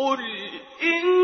قل إن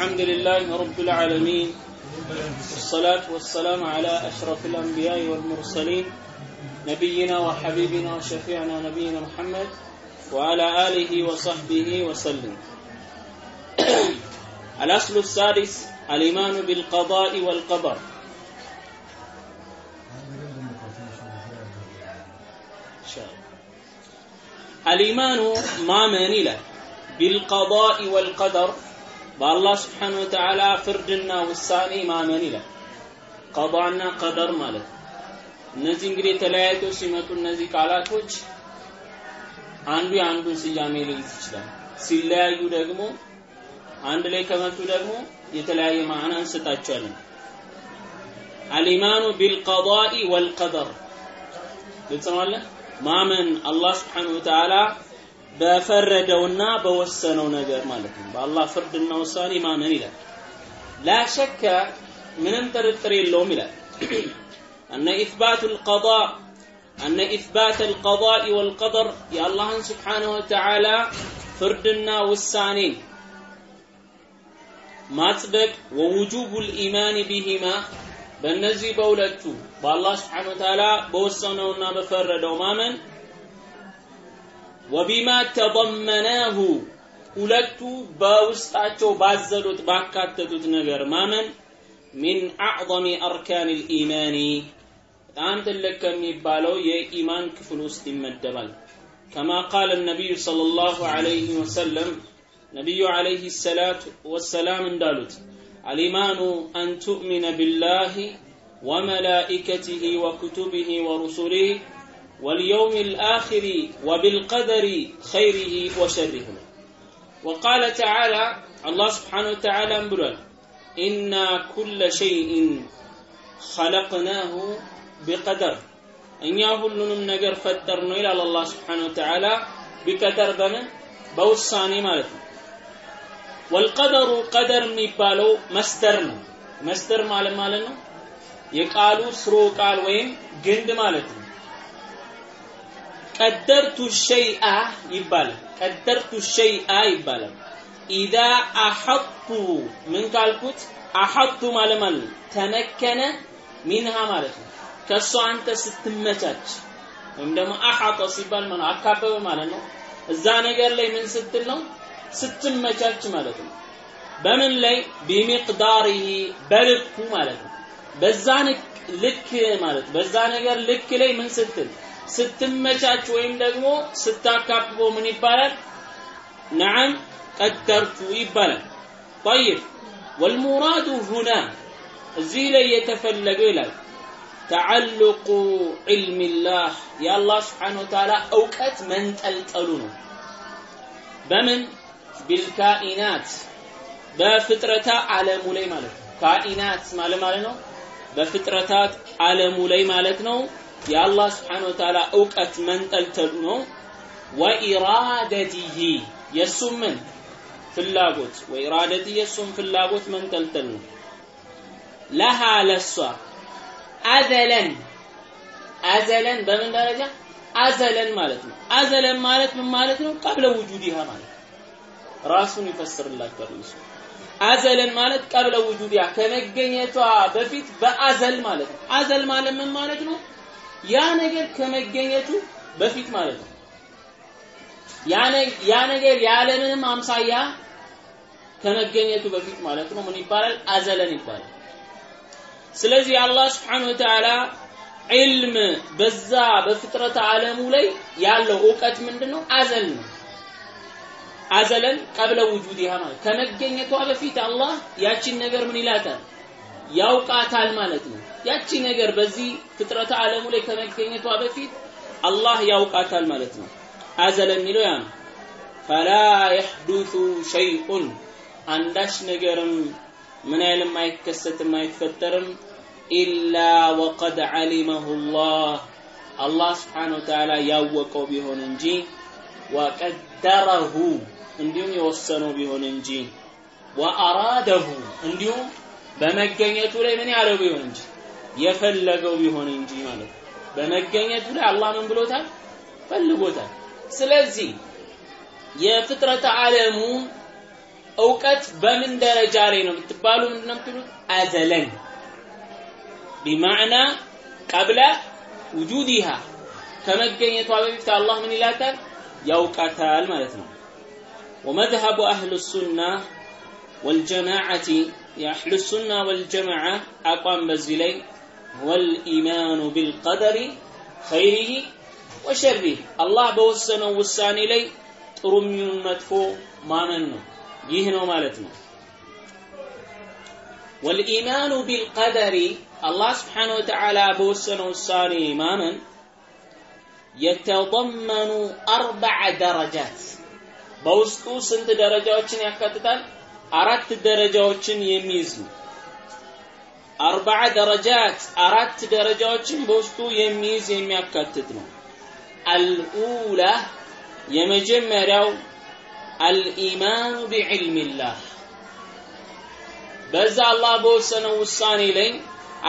الحمد لله رب العالمين والصلاة والسلام على أشرف الأنبياء والمرسلين نبينا وحبيبنا وشفيعنا نبينا محمد وعلى آله وصحبه وسلم. الأصل السادس الإيمان بالقضاء والقدر. الإيمان ما من له؟ بالقضاء والقدر. በአላህ ስብሓን ወተዓላ ፍርድና ውሳኔ ማመን ይላል። ቀዷና ቀደር ማለት እነዚህ እንግዲህ የተለያይተው ሲመጡ እነዚህ ቃላቶች አንዱ የአንዱን ስያሜ ሊይዝ ይችላል። ሲለያዩ ደግሞ አንድ ላይ ከመጡ ደግሞ የተለያየ ማዕና እንሰጣቸዋለን። አልኢማኑ ቢልቀዳኢ ወልቀደር። ግልጽ ነው ማመን አላህ ስብሓን ወተዓላ በፈረደውና በወሰነው ነገር ማለት ነው በአላህ ፍርድና ውሳኔ ማመን ይላል ላ ሸከ ምንም ጥርጥር የለውም ይላል أن إثبات القضاء أن إثبات القضاء والقدر يا الله سبحانه وتعالى فردنا والسانين ማጽደቅ ወውጁብ ልኢማን ቢሂማ በእነዚህ በሁለቱ በአላህ ስብሓን ወተዓላ በወሰነውና በፈረደው ማመን ወቢማ ተضመናሁ ሁለቱ በውስጣቸው ባዘሉት ባካተቱት ነገር ማመን ሚን አዕظም አርካን ልኢማኒ በጣም ትልቅ ከሚባለው የኢማን ክፍል ውስጥ ይመደባል። ከማ ቃል ነቢዩ صለ ላሁ አለይህ ወሰለም ነቢዩ አለይህ ሰላት ወሰላም እንዳሉት አልኢማኑ አን ትؤሚነ ብላህ ወመላኢከትህ ወክቱብህ ወሩሱሊህ واليوم الآخر وبالقدر خيره وشره وقال تعالى الله سبحانه وتعالى بلال إنا كل شيء خلقناه بقدر እኛ ሁሉንም ነገር ፈጠር ነው ይላል አላህ ስብሓን ወተዓላ ቢቀደር በምን በውሳኔ ማለት ነው ወልቀደሩ ቀደር የሚባለው መስደር ነው መስደር ማለት ማለት ነው የቃሉ ስሮ ቃል ወይም ግንድ ማለት ነው ቀደርቱ ሸይአ ይባላል። ቀደርቱ ሸይአ ይባላል። ኢዛ አሐጡ ምን ካልኩት? አሐጡ ማለት ማለት ነው። ተመከነ ሚንሃ ማለት ነው። ከእሷ አንተ ስትመቻች ወይም ደግሞ አሐጠ ሲባል ማለት አካበበ ማለት ነው። እዛ ነገር ላይ ምን ስትል ነው? ስትመቻች ማለት ነው። በምን ላይ? ቢሚቅዳሪሂ በልኩ ማለት ነው። በዛ ልክ ማለት በዛ ነገር ልክ ላይ ምን ስትል ስትመቻች ወይም ደግሞ ስታካብበው ምን ይባላል? ነዓም ቀደርቱ ይባላል። ጠይብ ወልሙራዱ ሁና እዚህ ላይ የተፈለገው ይላል ተዓልቁ ዒልሚላህ የአላህ ስብሓነሁ ወተዓላ እውቀት መንጠልጠሉ ነው። በምን ቢልካኢናት በፍጥረታ ዓለሙ ላይ ማለት ነው። ካኢናት ማለት ማለት ነው በፍጥረታት ዓለሙ ላይ ማለት ነው። የአላህ ስብሓን ወተዓላ እውቀት መንጠልጠሉ ነው። ወኢራደቲሂ የእሱም ምን? ፍላጎት። ወኢራደቲ የእሱም ፍላጎት መንጠልጠል ነው። ለሃ ለሷ አዘለን። አዘለን በምን ደረጃ? አዘለን ማለት ነው። አዘለን ማለት ምን ማለት ነው? ቀብለ ውጁዲሃ ማለት ራሱን ይፈስርላችኋል። እሱ አዘለን ማለት ቀብለ ውጁዲሃ ከመገኘቷ በፊት በአዘል ማለት ነው። አዘል ማለት ምን ማለት ነው ያ ነገር ከመገኘቱ በፊት ማለት ነው። ያ ነገር ያለምንም አምሳያ ከመገኘቱ በፊት ማለት ነው። ምን ይባላል? አዘለን ይባላል። ስለዚህ አላህ ስብሓን ወተዓላ ዒልም በዛ በፍጥረት ዓለሙ ላይ ያለው እውቀት ምንድን ነው አዘል ነው። አዘለን ቀብለ ውጁዲሃ ማለት ከመገኘቷ በፊት አላህ ያቺን ነገር ምን ይላታል ያውቃታል ማለት ነው። ያቺ ነገር በዚህ ፍጥረተ ዓለሙ ላይ ከመገኘቷ በፊት አላህ ያውቃታል ማለት ነው። አዘለ የሚለው ያ ነው። ፈላ የሕዱቱ ሸይኡን አንዳች ነገርም ምን አይልም አይከሰትም አይፈጠርም ኢላ ወቀድ ዓሊመሁ ላህ አላህ ስብሓነ ወተዓላ ያወቀው ቢሆን እንጂ ወቀደረሁ እንዲሁም የወሰነው ቢሆን እንጂ ወአራደሁ እንዲሁም በመገኘቱ ላይ ምን ያለው ቢሆን እንጂ የፈለገው ቢሆን እንጂ ማለት ነው። በመገኘቱ ላይ አላህ ምን ብሎታል? ፈልጎታል። ስለዚህ የፍጥረተ ዓለሙ እውቀት በምን ደረጃ ላይ ነው ብትባሉ ምንድነው የምትሉት? አዘለን ቢማዕና ቀብለ ውጁዲሃ ከመገኘቷ በፊት አላህ ምን ይላታል? ያውቃታል ማለት ነው። ወመዝሀቡ አህሉ ሱና ወልጀማዓቲ የአህሉ ሱና ወልጀማዓ አቋም በዚህ ላይ ወልኢማኑ ቢልቀደሪ ኸይሪሂ ወሸሪህ አላህ በወሰነው ውሳኔ ላይ ጥሩ የሚሆን መጥፎ ማመን ነው። ይህ ነው ማለት ነው። ወልኢማኑ ቢልቀደሪ አላህ ስብሓነ ወተዓላ በወሰነው ውሳኔ ማመን የተضመኑ አርበዐ ደረጃት በውስጡ ስንት ደረጃዎችን ያካትታል? አራት ደረጃዎችን የሚይዝ ነው። አርባዓ ደረጃት አራት ደረጃዎችን በውስጡ የሚይዝ የሚያካትት ነው። አልኡላ የመጀመሪያው አልኢማኑ ቢዕልሚላህ በዛ አላህ በወሰነው ውሳኔ ላይ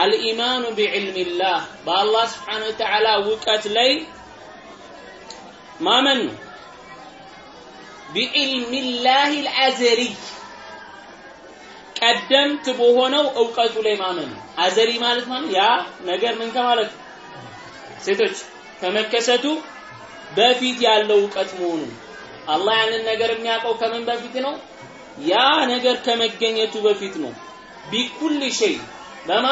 አልኢማኑ ቢዕልሚላህ በአላህ ስብሓነ ወተዓላ እውቀት ላይ ማመን ነው። ቢዕልሚላህ አልአዘሊይ ቀደምት በሆነው እውቀቱ ላይ ማመን አዘሊ ማለት ማለት ያ ነገር ምን ከማለት ሴቶች ከመከሰቱ በፊት ያለው እውቀት መሆኑን አላህ ያንን ነገር የሚያውቀው ከምን በፊት ነው? ያ ነገር ከመገኘቱ በፊት ነው። ቢኩል ሸይ በማ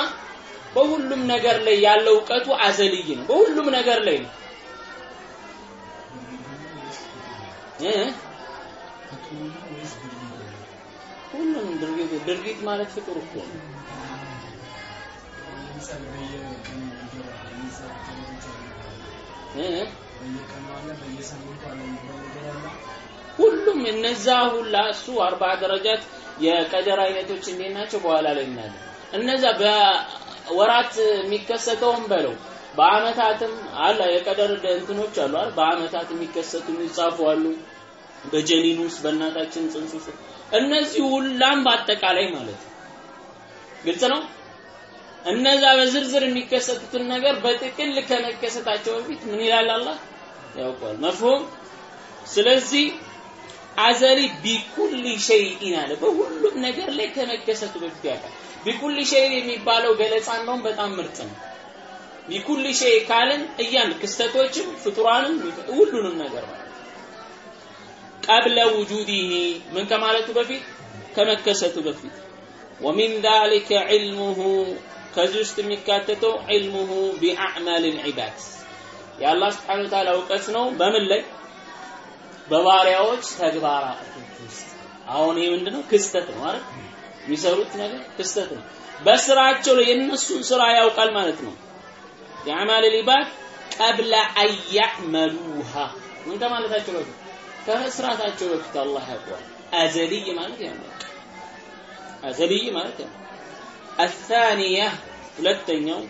በሁሉም ነገር ላይ ያለው እውቀቱ አዘልይ ነው። በሁሉም ነገር ላይ ነው። ሁሉንም ድርጊት ድርጊት ማለት ፍጡር እኮ ነው። ሁሉም እነዛ ሁላ እሱ አርባ ደረጃት የቀደር አይነቶች እንዴት ናቸው? በኋላ ላይ እናያለን። እነዛ በወራት የሚከሰተውን በለው በአመታትም አለ የቀደር እንትኖች አሉ አይደል? በአመታት የሚከሰቱ የሚጻፉ አሉ። በጀኒን ውስጥ በእናታችን ጽንስ ውስጥ እነዚህ ሁላም በአጠቃላይ ማለት ነው። ግልጽ ነው። እነዛ በዝርዝር የሚከሰቱትን ነገር በጥቅል ከመከሰታቸው በፊት ምን ይላል አላህ ያውቋል። መፍሁም ስለዚህ አዘሊ ቢኩል ሸይኢን አለ በሁሉም ነገር ላይ ከመከሰቱ በፊት ያውቃል። ቢኩል ሸይ የሚባለው ገለጻ እንደውም በጣም ምርጥ ነው። ቢኩል ሸይ ካልን እያን ክስተቶችም ፍጡራንም ሁሉንም ነገር ማለት ቀብለ ውጁዲሂ ምን ከማለቱ በፊት ከመከሰቱ በፊት ወሚን ዛሊከ ዒልሙሁ ከዚህ ውስጥ የሚካተተው ዒልሙሁ ቢአዕማል ልዒባድ የአላህ ስብሓነ ወተዓላ እውቀት ነው በምን ላይ በባሪያዎች ውስጥ አሁን ይህ ምንድነው? ክስተት ነው አይደል? የሚሰሩት ነገር ክስተት ነው። በስራቸው ላይ የእነሱን ስራ ያውቃል ማለት ነው። የአዕማል ልዒባድ ቀብለ አያዕመሉሃ ምን ከማለታቸው በፊት ከመስራታቸው በፊት አላህ ያውቀዋል። አዘልይ ማለት ያ ነው። አዘልይ ማለት ያ ነው። الثانية ሁለተኛው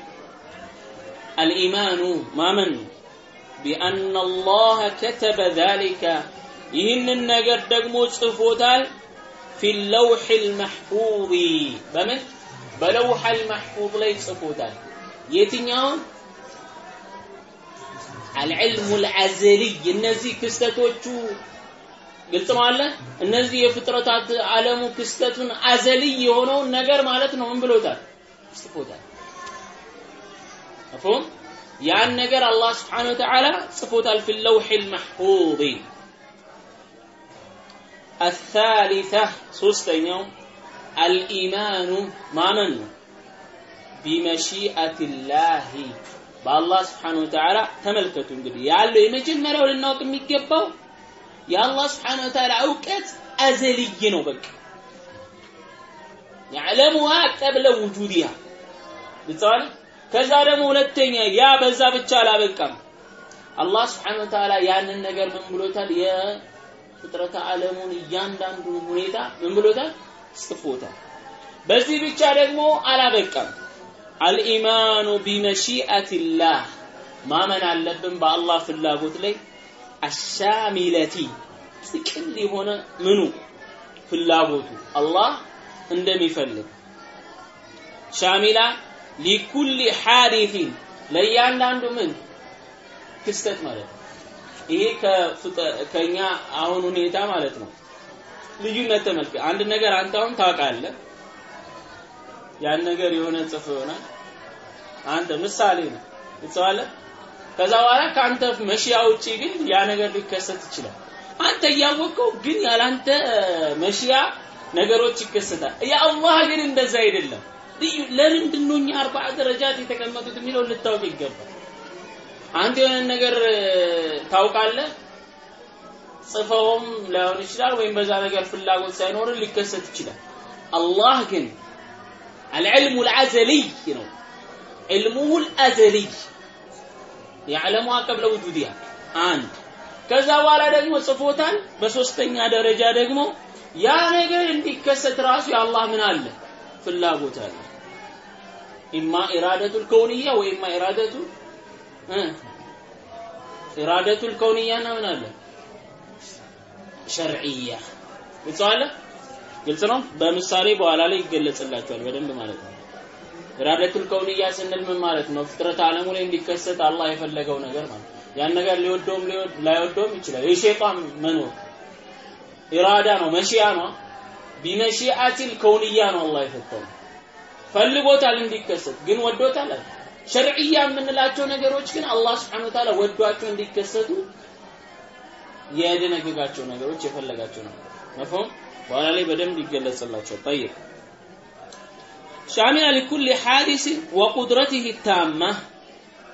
الإيمان ማመን ነው بأن الله كتب ذلك ይህንን ነገር ደግሞ ጽፎታል في اللوح المحفوظ በምን በለውሐ المحفوظ ላይ ጽፎታል የትኛውን አልዕልሙል አዘልይ እነዚህ ክስተቶቹ ግልጽ ነው አለ እነዚህ የፍጥረታት አለሙ ክስተቱን አዘልይ የሆነውን ነገር ማለት ነው። ምን ብሎታል? ጽፎታል። መፍሁም? ያን ነገር አላህ Subhanahu Ta'ala ጽፎታል። في اللوح المحفوظ الثالثة ሶስተኛው الإيمان ማመን ነው። بمشيئة الله በአላህ ስብሓነሁ ወተዓላ ተመልከቱ። እንግዲህ ያለው የመጀመሪያው ልናውቅ የሚገባው የአላህ ስብሓነሁ ወተዓላ እውቀት አዘልይ ነው። በቃ ያዕለሙሃ ቀብለ ውጁዲሃ ግልጸዋል ከዛ ደግሞ ሁለተኛ ያ በዛ ብቻ አላበቃም። አላህ ስብሓነሁ ወተዓላ ያንን ነገር ምን ብሎታል? የፍጥረተ ዓለሙን እያንዳንዱን ሁኔታ ምን ብሎታል? ጽፎታል። በዚህ ብቻ ደግሞ አላበቃም አልኢማኑ ቢመሺአቲላህ ማመን አለብን በአላህ ፍላጎት ላይ። አሻሚለቲ ጥቅል የሆነ ምኑ? ፍላጎቱ አላህ እንደሚፈልግ። ሻሚላ ሊኩል ሐዲቲን ለእያንዳንዱ ምን? ክስተት ማለት ነው። ይሄ ከኛ አሁን ሁኔታ ማለት ነው። ልዩነት ተመልከ አንድ ነገር አንተ አሁን ታውቃለህ ያን ነገር የሆነ ጽፎ ይሆናል። አንተ ምሳሌ ነው ትጽፋለህ ከዛ በኋላ ከአንተ መሽያ ውጪ ግን ያ ነገር ሊከሰት ይችላል። አንተ እያወቀው ግን ያላንተ መሽያ ነገሮች ይከሰታል። የአላህ ግን እንደዛ አይደለም። ልዩ ለምንድን አርባ ደረጃት የተቀመጡት የሚለው ልታውቅ ይገባል። አንተ የሆነ ነገር ታውቃለህ? ጽፈውም ላይሆን ይችላል ወይም በዛ ነገር ፍላጎት ሳይኖር ሊከሰት ይችላል። አላህ ግን አልዕልሙ ልአዘልይ ነው ዕልሙሁ ልአዘልይ ያዕለሙሃ ቀብለ ውጁዲያ አንድ ከዛ በኋላ ደግሞ ጽፎታል በሶስተኛ ደረጃ ደግሞ ያ ነገር እንዲከሰት ራሱ የአላህ ምን አለ? ፍላጎት አለ። ኢማ ኢራደቱል ከውንያ ወይማ ኢራደቱ ኢራደቱል ከውንያ እና ምን አለ? ሸርዕያ። ግልጽ ግልጽ ነው? በምሳሌ በኋላ ላይ ይገለጽላቸዋል በደንብ ማለት ነው። ኢራደቱል ከውንያ ስንል ምን ማለት ነው? ፍጥረት ዓለሙ ላይ እንዲከሰት አላህ የፈለገው ነገር ማለት ያን ነገር ሊወደውም ላይወደውም ይችላል። የሸይጣን መኖር ኢራዳ ነው መሺያ ነው። ቢመሺአቲል ከውንያ ነው አላህ የፈጠረው። ፈልጎታል እንዲከሰት ግን ወዶታል ሸርዕያ የምንላቸው ነገሮች ግን አላህ ስብሐነ ወተዓላ ወዷቸው እንዲከሰቱ የደነገጋቸው ነገሮች የፈለጋቸው ነው። መፍሁም በኋላ ላይ በደንብ ይገለጽላቸው ጠይቅ ሻሚያ ሊኩል ሐዲስ ወቁድረቲህ ታማ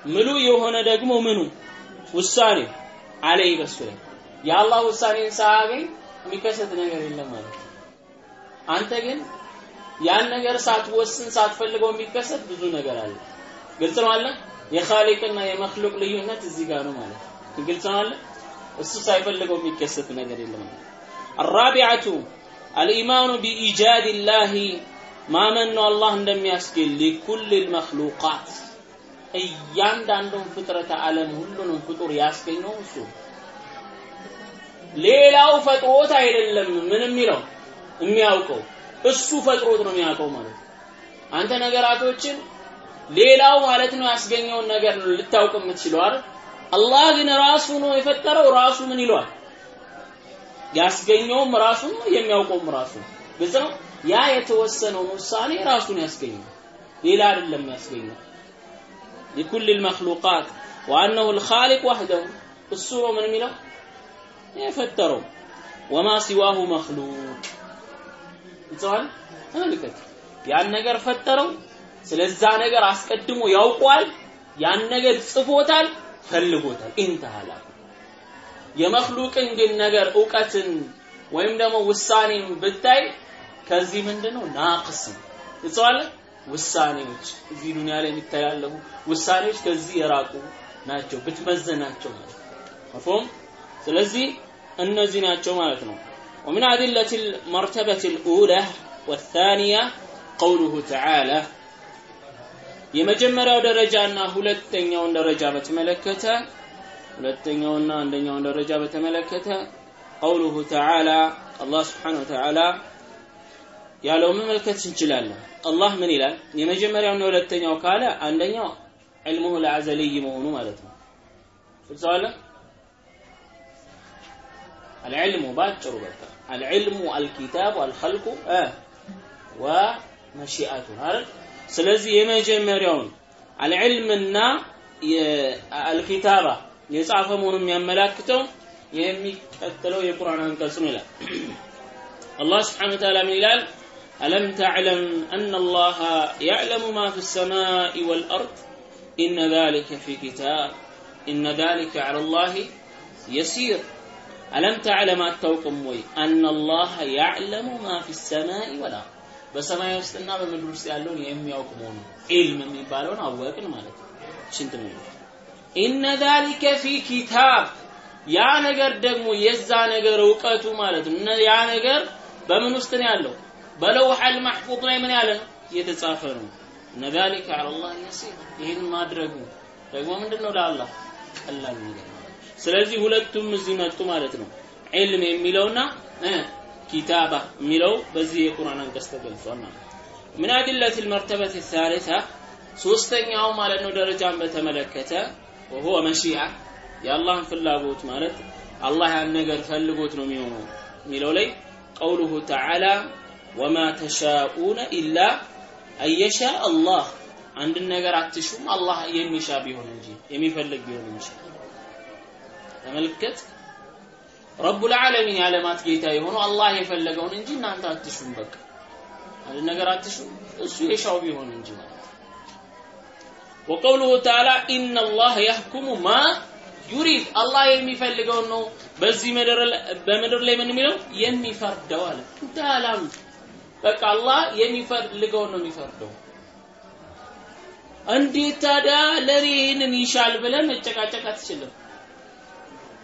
ምሉ የሆነ ደግሞ ምኑ ውሳኔ አለይ በሱ ላይ የአላህ ውሳኔን ሳያገኝ የሚከሰት ነገር የለም ማለት አንተ ግን ያን ነገር ሳትወስን ሳትፈልገው የሚከሰት ብዙ ነገር አለ። ግልጽ ነው አለ። የኻሊቅና የመክሉቅ ልዩነት እዚህ ጋር ነው ማለት ነው። ግልጽ ነው አለ። እሱ ሳይፈልገው የሚከሰት ነገር የለም ማለት አራቢዓቱ አልኢማኑ ቢኢጃድ ላህ ማመን ነው አላህ እንደሚያስገኝ ሊኩል ልመክሉቃት እያንዳንዱን ፍጥረተ ዓለም ሁሉንም ፍጡር ያስገኘው እሱ። ሌላው ፈጥሮት አይደለም ምን የሚለው የሚያውቀው እሱ ፈጥሮት ነው የሚያውቀው ማለት አንተ ነገራቶችን ሌላው ማለት ነው ያስገኘውን ነገር ልታውቅ የምትችለው አይደል? አላህ ግን ራሱ ነው የፈጠረው ራሱ ምን ይለዋል ያስገኘውም ራሱ ነው የሚያውቀውም ራሱ ግልጽ ያ የተወሰነውን ውሳኔ ራሱን ያስገኘው ሌላ አይደለም ያስገኘው። ሊኩል መክሉቃት ወአነሁ ልኻሊቅ ዋህደሁ እሱ ነው ምን የሚለው? የፈጠረው። ወማ ሲዋሁ መክሉቅ ይጽዋል ያን ነገር ፈጠረው ስለዛ ነገር አስቀድሞ ያውቋል ያን ነገር ጽፎታል ፈልጎታል። ኢንተሃላል የመክሉቅን ግን ነገር እውቀትን ወይም ደግሞ ውሳኔን ብታይ ከዚህ ምንድነው ናቅስ ነው ይጽዋል ውሳኔዎች እዚህ ዱንያ ላይ የሚተላለፉ ውሳኔዎች ከዚህ የራቁ ናቸው ብትመዘናቸው ማለት መፍሁም ስለዚህ እነዚህ ናቸው ማለት ነው ومن أدلة المرتبة الأولى والثانية قوله تعالى የመጀመሪያው ደረጃና ሁለተኛውን ደረጃ በተመለከተ ሁለተኛውና አንደኛውን ደረጃ በተመለከተ ቀውሉሁ ተዓላ አላህ ስብሓነሁ ወተዓላ ያለው መመልከት እንችላለን። አላህ ምን ይላል? የመጀመሪያውና ሁለተኛው ካለ አንደኛው ዕልሙሁ ለአዘልይ መሆኑ ማለት ነው። ግልጸዋለ አልዕልሙ ባጭሩ በቃ አልዕልሙ አልኪታቡ አልኸልቁ ወመሺአቱ አይደል? ስለዚህ የመጀመሪያውን አልዕልምና አልኪታባ የጻፈ መሆኑን የሚያመላክተው የሚቀጥለው የቁርአን አንቀጽ ነው ይላል አላህ ስብሓነ ወተዓላ ምን ይላል ألم تعلم أن الله يعلم ما في السماء والأرض إن ذلك في كتاب إن ذلك على الله يسير ألم تعلم التوقم وي أن الله يعلم ما في السماء والأرض በሰማይ ውስጥና በምድር ውስጥ ያለውን የሚያውቅ መሆኑ ዒልም የሚባለውን አወቅን ማለት ነው። ሽንት ነው። ኢነ ዛሊከ ፊ ኪታብ ያ ነገር ደግሞ የዛ ነገር እውቀቱ ማለት ነው። ያ ነገር በምን ውስጥ ነው ያለው? በለውሐል ማህፉዝ ላይ ምን ያለ ነው? የተጻፈ ነው። እነ ዛሊከ ዐለላህ የሲር ይህን ማድረጉ ደግሞ ምንድነው ለአላህ ቀላል ነገር ስለዚህ ሁለቱም እዚህ መጡ ማለት ነው። ዒልም የሚለውና ኪታባ የሚለው በዚህ የቁርአን አንቀጽ ተገልጿል ማለት ምን አድለት المرتبة الثالثة ሶስተኛው ማለት ነው ደረጃን በተመለከተ ወሆ መሺአ የአላህን ፍላጎት ማለት አላህ ያን ነገር ፈልጎት ነው የሚሆነው የሚለው ላይ ቀውሉሁ ተዓላ ወማ ተሻኡነ ኢላ አየሻ አላህ አንድን ነገር አትሹም አላህ የሚሻ ቢሆን እንጂ የሚፈልግ ቢሆን እንጂ። ተመልከት። ረቡል ዓለሚን የዓለማት ጌታ የሆነው አላህ የፈለገውን እንጂ እናንተ አትሹም በቃ። አንድ ነገር አትሹም እሱ የሻው ቢሆን እንጂ ማለት ወቀውሉሁ ተዓላ ኢነላህ ያህኩሙ ማ ዩሪድ አላህ የሚፈልገውን ነው በዚህ በምድር ላይ ምን የሚለው የሚፈርደው አለ እንተ አላም በቃ አላህ የሚፈልገውን ነው የሚፈርደው እንዴት ታዲያ ለኔ ይህንን ይሻል ብለን መጨቃጨቅ አትችልም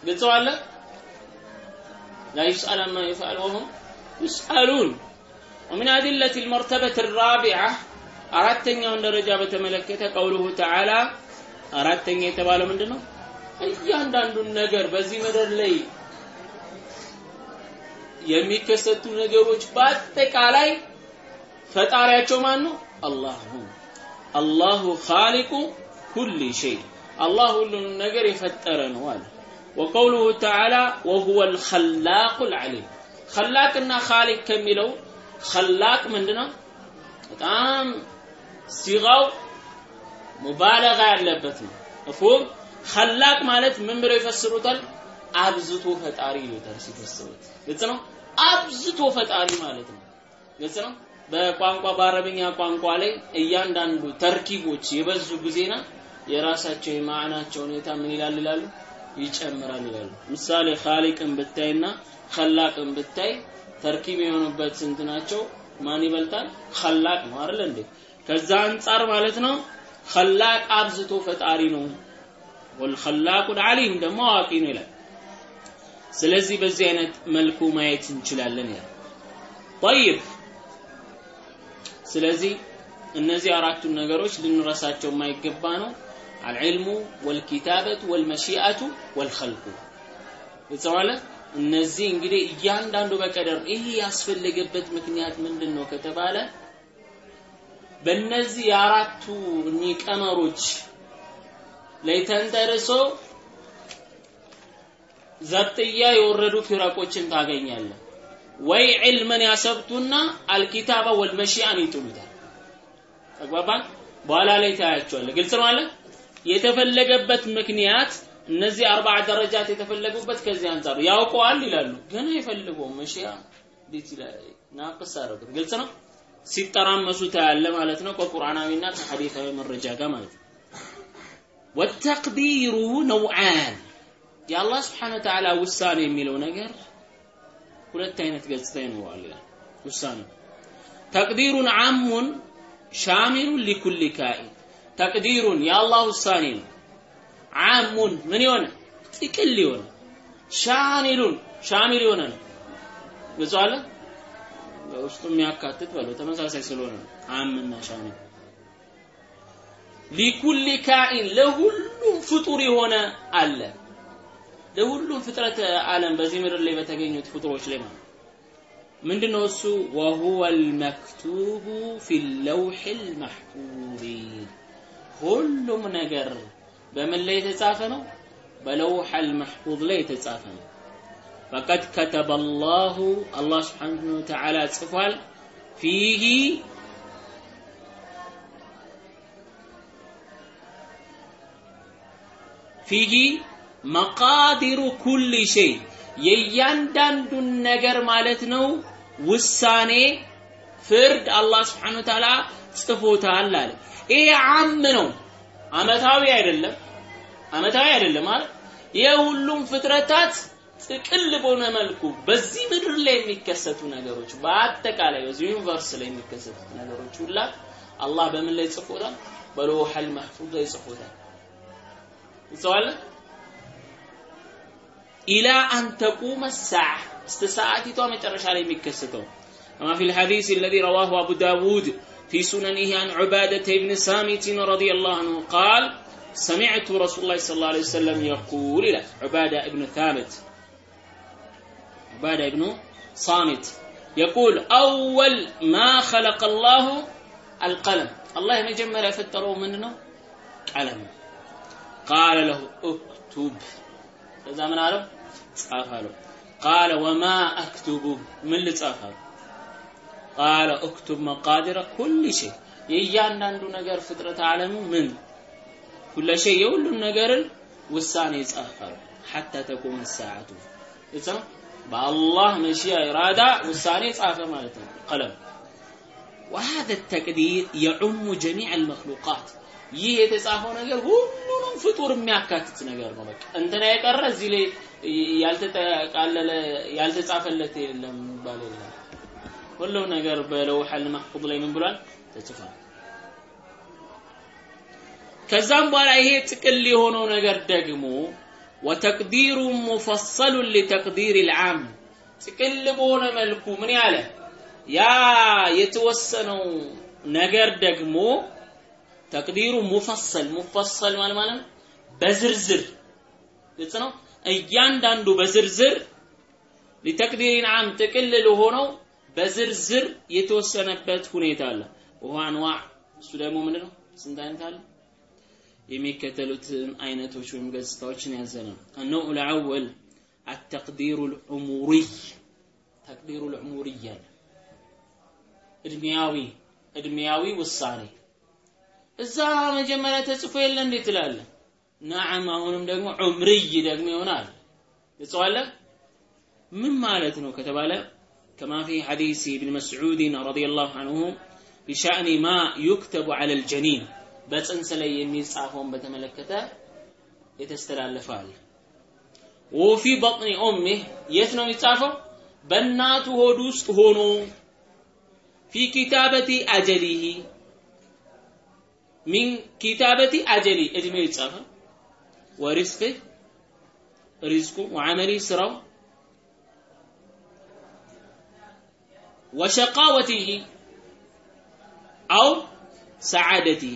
ግልጽ አለ لا يسأل عما يفعل وهم يسألون ومن أدلة المرتبة الرابعة አራተኛውን ደረጃ በተመለከተ ቀውሉሁ ተዓላ አራተኛ የተባለው ምንድን ነው? እያንዳንዱን ነገር በዚህ ምድር ላይ የሚከሰቱ ነገሮች በአጠቃላይ ፈጣሪያቸው ማን ነው? አላህ ነው። አላሁ ኻሊቁ ኩሊ ሸይ አላህ ሁሉንም ነገር የፈጠረ ነው አለ። ወቀውሉሁ ተዓላ ወሁወ ልኸላቁ ልዓሊም ኸላቅና ኻሊቅ ከሚለው ኸላቅ ምንድነው? በጣም ሲጋው ሙባለጋ ያለበት ነው። መፍሁም ኸላቅ ማለት ምን ብለው ይፈስሩታል? አብዝቶ ፈጣሪ ይሉታል ሲፈስሩት። ግልጽ ነው። አብዝቶ ፈጣሪ ማለት ነው። ግልጽ ነው። በቋንቋ በአረብኛ ቋንቋ ላይ እያንዳንዱ ተርኪቦች የበዙ ጊዜና የራሳቸው የማዕናቸው ሁኔታ ምን ይላል ይላሉ ይጨምራል ይላሉ። ምሳሌ ኻሊቅን ብታይና ኸላቅን ብታይ ተርኪብ የሆኑበት ስንት ናቸው? ማን ይበልጣል? ኸላቅ ነው አይደል እንዴ? ከዛ አንጻር ማለት ነው ኸላቅ አብዝቶ ፈጣሪ ነው። ወልኸላቁ አሊም ደግሞ አዋቂ ነው ይላል። ስለዚህ በዚህ አይነት መልኩ ማየት እንችላለን ይላል። ጠይብ ስለዚህ እነዚህ አራቱን ነገሮች ልንረሳቸው የማይገባ ነው። አልዕልሙ ወልኪታበቱ ወልመሺአቱ ወልኸልቁ ይጸዋለ እነዚህ እንግዲህ እያንዳንዱ በቀደር ይህ ያስፈለገበት ምክንያት ምንድን ነው ከተባለ በእነዚህ የአራቱ እኒህ ቀመሮች ላይ ተንተርሶ ዘብጥያ የወረዱ ፊረቆችን ታገኛለህ። ወይ ዒልምን ያሰብቱና አልኪታበ ወልመሺአን ይጥሉታል። ተግባባን? በኋላ ላይ ታያቸዋለህ። ግልጽ ነው የተፈለገበት ምክንያት እነዚህ አርባ ደረጃት የተፈለጉበት ከዚህ አንጻር ያውቀዋል ይላሉ፣ ግን አይፈልገውም። መሺያ እንዴት ይላል? ግልጽ ነው። ሲጠራመሱ ታያለ ማለት ነው ከቁርአናዊና ከሐዲሳዊ መረጃ ጋር ማለት ነው። ወተቅዲሩ ነውዓን የአላህ ስብሓነ ወተዓላ ውሳኔ የሚለው ነገር ሁለት አይነት ገጽታ ይኖረዋል ይላል። ውሳኔ ተቅዲሩን ዓሙን ሻሚሉን ሊኩል ካኢን ተቅዲሩን የአላህ ውሳኔ ነው። ዓሙን ምን የሆነ ጥቅል የሆነ ሻሚሉን ሻሚል የሆነ ነው። ግልጽ በውስጡ የሚያካትት በለው ተመሳሳይ ስለሆነ ነው። ዓምና ሻሚል ሊኩል ካኢን ለሁሉም ፍጡር የሆነ አለ። ለሁሉም ፍጥረት ዓለም በዚህ ምድር ላይ በተገኙት ፍጡሮች ላይ ማለት ምንድነው እሱ? ወሁወ አልመክቱቡ ፊ ለውሕ ልመሕፉዝ ሁሉም ነገር በምን ላይ የተጻፈ ነው? በለውሕ አልመሕፉዝ ላይ የተጻፈ ነው ፈቀድ ከተበ አላሁ አላህ ስብሓንሁ ወተዓላ ጽፏል ፊህ ፊህ መቃዲሩ ኩል ሸይ የእያንዳንዱን ነገር ማለት ነው ውሳኔ ፍርድ አላህ ስብሓን ወተዓላ ጽፎታል አለ። ይሄ ዓም ነው። አመታዊ አይደለም። አመታዊ አይደለም ማለት የሁሉም ፍጥረታት ጥቅል በሆነ መልኩ በዚህ ምድር ላይ የሚከሰቱ ነገሮች በአጠቃላይ በዚህ ዩኒቨርስ ላይ የሚከሰቱት ነገሮች ሁላ አላህ በምን ላይ ጽፎታል? በለውሐል መህፉዝ ላይ ጽፎታል። ይዘዋለ ኢላ አን ተቁመ ሰዓ እስተ ሰዓቲቷ መጨረሻ ላይ የሚከሰተው كما في الحديث الذي رواه أبو داود في سننه عن عبادة بن سامت رضي الله عنه قال سمعت رسول الله صلى الله عليه وسلم يقول له عبادة بن ثابت عبادة بن صامت يقول أول ما خلق الله القلم الله مجمل يفتروا منه قلم قال له اكتب إذا من عرف ጻፋለሁ ቃለ ወማ አክቱቡ ምን ልጻፋለሁ ቃለ እክቱብ መቃዲረ ኩል ሸይ የእያንዳንዱ ነገር ፍጥረት ዓለሙ ምን ኩለ ሸይ የሁሉም ነገርን ውሳኔ ጻፋለሁ ሐታ ተቁም ሰዓቱ እዛ በአላህ መሺያ ኢራዳ ውሳኔ ጻፈ ማለት ነው ቀለም وهذا التقدير يعم جميع المخلوقات ይህ የተጻፈው ነገር ሁሉንም ፍጡር የሚያካትት ነገር ነው በቃ እንትና የቀረ እዚህ ላይ ያልተጠቃለለ ያልተጻፈለት የለም ባለ የለም ሁሉም ነገር በለውሐል መህፉዝ ላይ ምን ብሏል ተጽፏል ከዛም በኋላ ይሄ ጥቅል የሆነው ነገር ደግሞ ወተቅዲሩ ሙፈሰሉ ሊተቅዲር ልዓም። ጥቅል በሆነ መልኩ ምን ያለ? ያ የተወሰነው ነገር ደግሞ ተቅዲሩ ሙፈሰል ሙፈሰል ማለት ማለት በዝርዝር ግልጽ ነው። እያንዳንዱ በዝርዝር ሊተቅዲር ዓም ጥቅል ለሆነው በዝርዝር የተወሰነበት ሁኔታ አለ። ውሃ እሱ ደግሞ ምንድን ነው ስንት አይነት አለ የሚከተሉትን አይነቶች ወይም ገጽታዎችን ያዘ ነው النوع الأول التقدير العمري تقدير العمري አለ እድሜያዊ እድሜያዊ ውሳኔ እዛ መጀመሪያ ተጽፎ የለ እንዴት ትላለህ ነዓም አሁንም ደግሞ ዑምርይ ደግሞ ይሆናል ይጽዋለ ምን ማለት ነው ከተባለ كما في حديث ابن مسعود رضي الله عنه بشأن ما يكتب على الجنين በጽንስ ላይ የሚጻፈውን በተመለከተ የተስተላለፋል ወፊ በጥኒ ኡሚህ የት ነው የሚጻፈው በእናቱ ሆድ ውስጥ ሆኖ ፊ ኪታበቲ አጀሊሂ ሚን ኪታበቲ አጀሊ እድሜው ይጻፋል ወሪዝቅህ ሪዝቁ ወዓመሊ ስራው ወሸቃወቲሂ አው ሰዓደቲሂ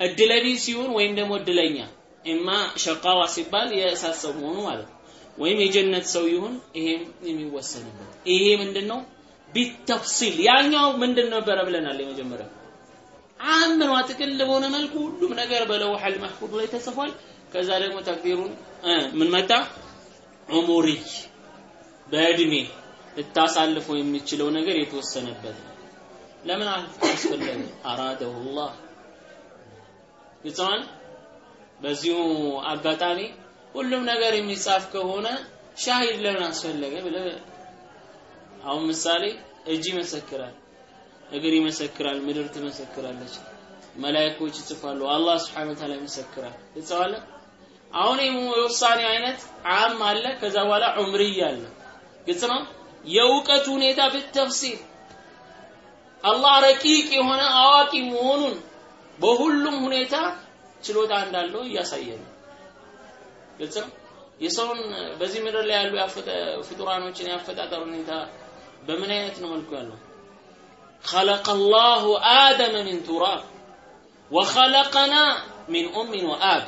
እድለቢስ ሲሆን ወይም ደግሞ እድለኛ እማ ሸቃዋ ሲባል የእሳት ሰው መሆኑ ማለት ነው። ወይም የጀነት ሰው ይሁን ይሄም የሚወሰንበት። ይሄ ምንድነው? ቢተፍሲል። ያኛው ምንድን ነበረ ብለናል የመጀመሪያው አምኗ ጥቅል በሆነ መልኩ ሁሉም ነገር በለውሐል መህፉዝ ላይ ተጽፏል። ከዛ ደግሞ ተክቢሩን ምን መጣ? ዑሙሪ በእድሜ ልታሳልፈው የሚችለው ነገር የተወሰነበት ነው። ለምን አስፈለገ? አራደሁ ግልጽዋል በዚሁ አጋጣሚ ሁሉም ነገር የሚጻፍ ከሆነ ሻሂድ ለምን አስፈለገ ብለ አሁን ምሳሌ እጅ ይመሰክራል እግር ይመሰክራል ምድር ትመሰክራለች መላእክቶች ይጽፋሉ አላህ Subhanahu Ta'ala ይመሰክራል። ግልጽዋል አሁን የውሳኔ አይነት አም አለ ከዛ በኋላ ዑምሪ አለ። ግልጽ ነው? የእውቀት ሁኔታ ብተፍሲል አላህ ረቂቅ የሆነ አዋቂ መሆኑን በሁሉም ሁኔታ ችሎታ እንዳለው እያሳየ ነው ግልጽ ነው የሰውን በዚህ ምድር ላይ ያሉ ፍጡራኖችን ያፈጣጠር ሁኔታ በምን አይነት ነው መልኩ ያለው خلق الله آدم من تراب وخلقنا من أم وآب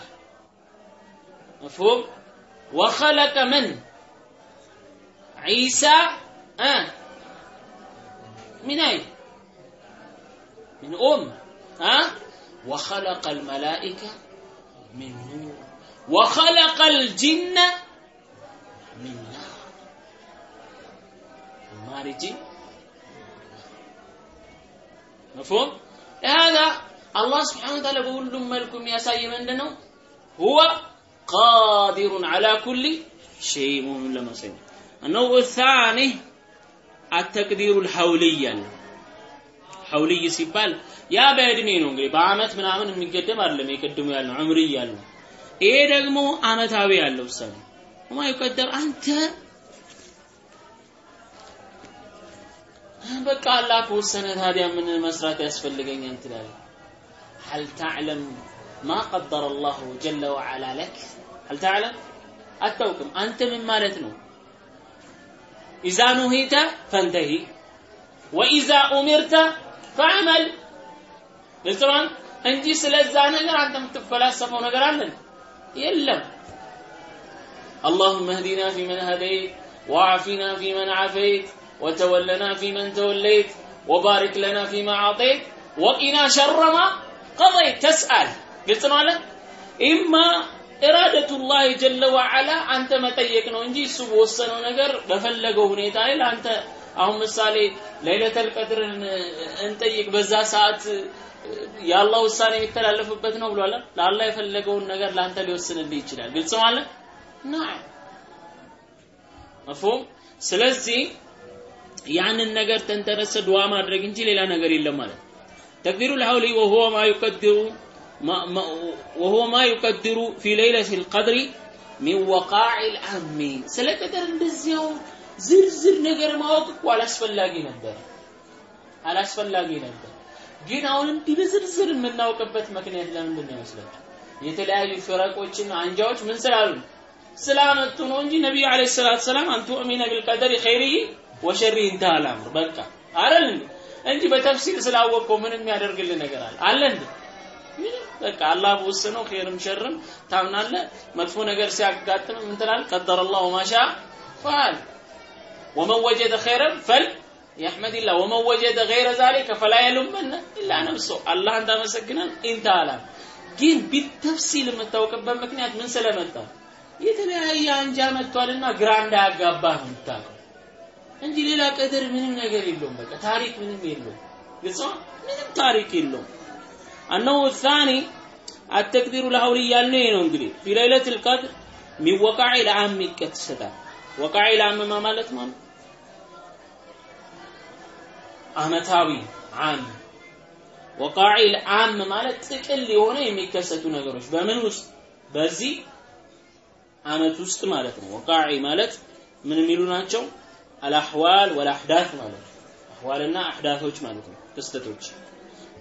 مفهوم وخلق من عيسى آه من أين من أم ها آه؟ وخلق الملائكة من نور. وخلق الجن من نار. مارج مفهوم؟ هذا الله سبحانه وتعالى يقول لهم ملكم يا سيمندنا هو قادر على كل شيء مؤمن لما سيمن النوع الثاني التقدير الحولي حولي سيبال. ያ በእድሜ ነው እንግዲህ በአመት ምናምን የሚገደብ አይደለም። የቀድሞ ያልነው ዑምሪ ያልነው ይሄ ደግሞ አመታዊ ያለው ውሳኔ ወማ ይቀደር አንተ በቃ አላህ ከወሰነ ታዲያ ምን መስራት ያስፈልገኛል ትላለህ። هل تعلم ما قدر الله جل وعلا لك هل تعلم አታውቅም። አንተ ምን ማለት ነው? ኢዛ ኑሂተ ፈንተሂ ወኢዛ ኡሚርተ ግልጽ ነው እንጂ ስለዛ ነገር አንተ የምትፈላሰፈው ነገር አለን የለም اللهم اهدنا فيمن هديت وعافنا فيمن عافيت وتولنا فيمن توليت وبارك لنا فيما أعطيت وقنا شر ما قضيت تسأل قلت له إما إرادة الله جل وعلا أنت መጠየቅ ነው እንጂ እሱ በወሰነው ነገር በፈለገው ሁኔታ ላይ ለአንተ አሁን ምሳሌ ለይለተል ቀድርን እንጠይቅ በዛ ሰዓት የአላህ ውሳኔ የሚተላለፍበት ነው ብሏል ለአላህ የፈለገውን ነገር ለአንተ ሊወስንልህ ይችላል ግልጽ ማለት ናም መፍሁም ስለዚህ ያንን ነገር ተንተረሰ ዱዓ ማድረግ እንጂ ሌላ ነገር የለም ማለት ተቅዲሩ الحول وهو ما يقدر ما ما وهو ما يقدر في ليلة القدر من وقاع الأهم ስለ ቀደር እንደዚያው ዝርዝር ነገር ማወቅ እኮ አላስፈላጊ ነበር። አላስፈላጊ ነበር። ግን አሁን እንዲህ በዝርዝር የምናውቅበት ምክንያት ለምንድን ነው ይመስላል የተለያዩ ፍረቆችና አንጃዎች ምን ስላሉ ስላመጡ ነው እንጂ ነቢዩ አለይሂ ሰላቱ ሰላም አን ቱእሚነ ቢልቀደሪ ኸይሪሂ ወሸሪሂ እንተሃ በቃ እንዴ? እንጂ በተፍሲር ስላወቀው ምንም የሚያደርግልህ ነገር አለ? አለ እንዴ? በቃ አላህ በወሰነው ኸይርም ሸርም ታምናለህ። መጥፎ ነገር ሲያጋጥም ምን ትላለህ? ቀደረ አላሁ ማሻ ፈአል ومن وجد خيرا فل يحمد الله ومن وجد غير ذلك فلا يلومن الا نفسه الله انت مسكنا انت على ግን ቢተፍሲል የምታውቅበት ምክንያት ምን ስለመጣ የተለያየ አንጃ መጥቷልና ግራ እንዳያጋባህ ነው የምታውቀው እንጂ ሌላ ቀደር ምንም ነገር የለውም በቃ ታሪክ ምንም የለውም ግልጽ ምንም ታሪክ የለውም أنه الثاني التقدير الهولي ያልነው ነው እንግዲህ في ليلة القدر من وقع العام ይከሰታል ወቃዒ العام ማለት ማለት አመታዊ ዓም ወቃዒ ዓም ማለት ጥቅል የሆነ የሚከሰቱ ነገሮች በምን ውስጥ? በዚህ አመት ውስጥ ማለት ነው። ወቃዒ ማለት ምን የሚሉ ናቸው? አልአህዋል ወልአህዳት ማለት አህዋልና አህዳቶች ማለት ነው። ክስተቶች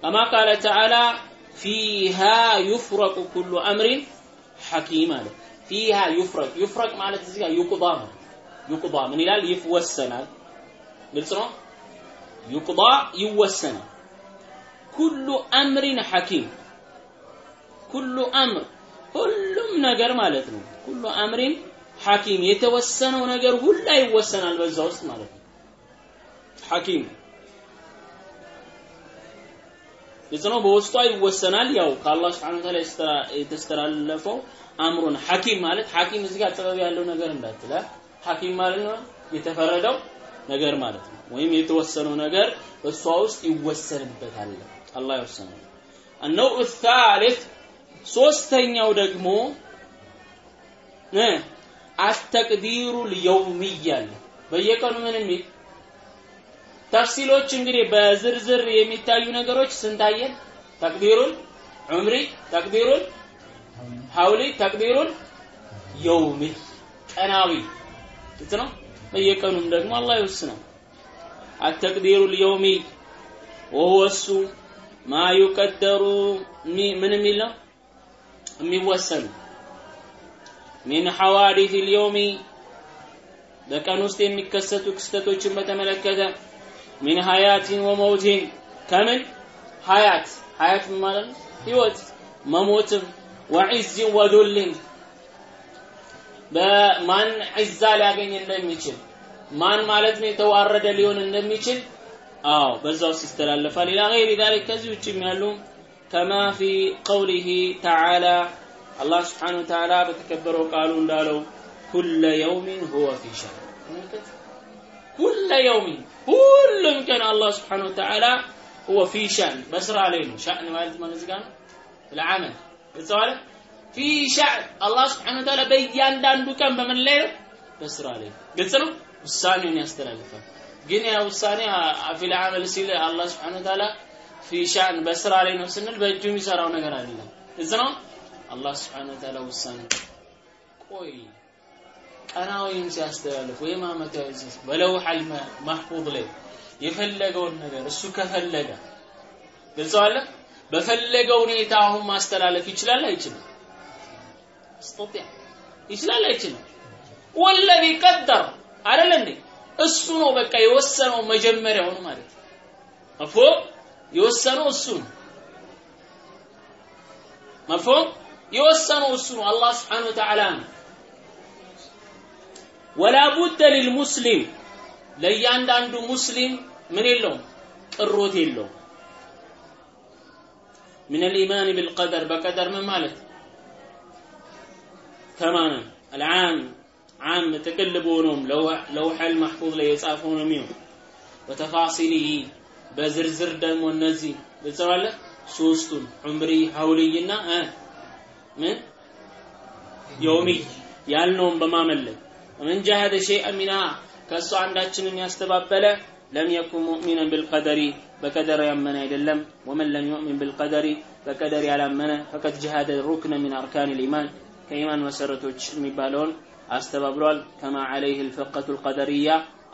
ከማ ቃለ ተዓላ ፊሃ ዩፍረቁ ኩሉ አምሪን ሐኪም አለ ፊሃ ዩፍረቅ ዩፍረቅ ማለት እዚህ ጋር ዩቁዳ ዩቁዳ ምን ይላል? ይወሰናል። ግልጽ ነው ዩቁዳ ይወሰናል ኩሉ አምሪን ሐኪም ኩሉ አምር ሁሉም ነገር ማለት ነው። ኩሉ አምሪን ሐኪም የተወሰነው ነገር ሁላ ይወሰናል በዛ ውስጥ ማለት ነው። ሐኪም ግልጽ ነው በውስጧ ይወሰናል። ያው ከአላህ ስብሐነ ወተዓላ የተስተላለፈው አምሩን ሐኪም ማለት ሐኪም እዚህ ጋር ጥበብ ያለው ነገር እንዳትለ ሐኪም ማለት ነው የተፈረደው ነገር ማለት ነው ወይም የተወሰነው ነገር በእሷ ውስጥ ይወሰንበታል አላህ ይወሰነው النوع الثالث ሶስተኛው ደግሞ አተቅዲሩ ልየውሚይ አለ በየቀኑ ምን የሚል ተፍሲሎች እንግዲህ በዝርዝር የሚታዩ ነገሮች ስንታየን ተቅዲሩል ዑምሪ ተቅዲሩል ሐውሊ ተቅዲሩል የውሚ ቀናዊ ግልጽ ነው በየቀኑም ደግሞ አላህ ይወስነው። አተቅዲሩ ልየውሚ ወወሱ ማ ዩቀደሩ ምን የሚል ነው? የሚወሰኑ ሚን ሐዋዲት ልየውሚ በቀን ውስጥ የሚከሰቱ ክስተቶችን በተመለከተ ሚን ሀያቲን ወመውቲን ከምን? ሀያት ሀያት ማለት ነው? ህይወት መሞትም ወዒዝን ወዱልን በማን ዒዛ ሊያገኝ እንደሚችል? ማን ማለት ነው የተዋረደ ሊሆን እንደሚችል? አዎ በዛ ውስጥ ኢላ ገይሪ ዛሊክ ከዚህ ውጭም ያሉ ከማ ፊ ቀውሊሂ ተዓላ አላህ ስብሓነ ወተዓላ በተከበረው ቃሉ እንዳለው ኩለ የውሚን ሁወ ፊ ሸን ኩለ የውሚን ሁሉም ቀን አላህ ስብሓነ ወተዓላ ሁወ ፊ ሸን በስራ ላይ ነው። ሻእን ማለት ነው። ለዓመል። ግልጸዋለ ፊ ሸዕን አላህ ስብሓነ ወተዓላ በእያንዳንዱ ቀን በምን ላይ ነው። በስራ ላይ ግልጽ ነው? ውሳኔውን ያስተላልፋል። ግን ያ ውሳኔ ፊል አመል ሲል አላህ ስብሓነ ወተዓላ ፊ ሻን በስራ ላይ ነው ስንል በእጁ የሚሰራው ነገር አይደለም። እዚ ነው? አላህ ስብሓነ ወተዓላ ውሳኔ ቆይ ቀናዊም ሲያስተላልፍ ወይም አመታዊ በለውሐል ማህፉዝ ላይ የፈለገውን ነገር እሱ ከፈለገ ግልጸዋለ በፈለገው ሁኔታ አሁን ማስተላለፍ ይችላል አይችልም? ስተጢዕ ይችላል አይችልም? ወለዚ ቀደር አይደል እንዴ? እሱ ነው በቃ የወሰነው መጀመሪያውን ማለት ነው። መፍሁም የወሰነው እሱ ነው። መፍሁም የወሰነው እሱ ነው። አላህ ስብሓነሁ ወተዓላ ነው። ወላ ቡደ ሊልሙስሊም ለእያንዳንዱ ሙስሊም ምን የለውም ቅሮት የለውም من الإيمان بالقدر بقدر من مالك كمان العام عام تقلبونهم لو لوح المحفوظ ላይ የጻፈው ነው የሚሆን وتفاصيله በዝርዝር ደግሞ እነዚህ ልጸዋለ ሶስቱን ዑምሪ ሐውልይና ምን የውሚ ያልነውን በማመለክ ومن جهد شيئا منها ከእሱ አንዳችንን ያስተባበለ ለም የኩን ሙእሚናን ቢልቀደሪ በቀደር ያመነ አይደለም ወመን ለም ዩእሚን ቢልቀደሪ በቀደር ያላመነ ፈቀድ ጀሃደ ሩክነ ሚን አርካን ልኢማን ከኢማን መሰረቶች የሚባለውን አስተባብሏል ከማ ዓለይሂ አልፊርቀቱ ልቀደርያ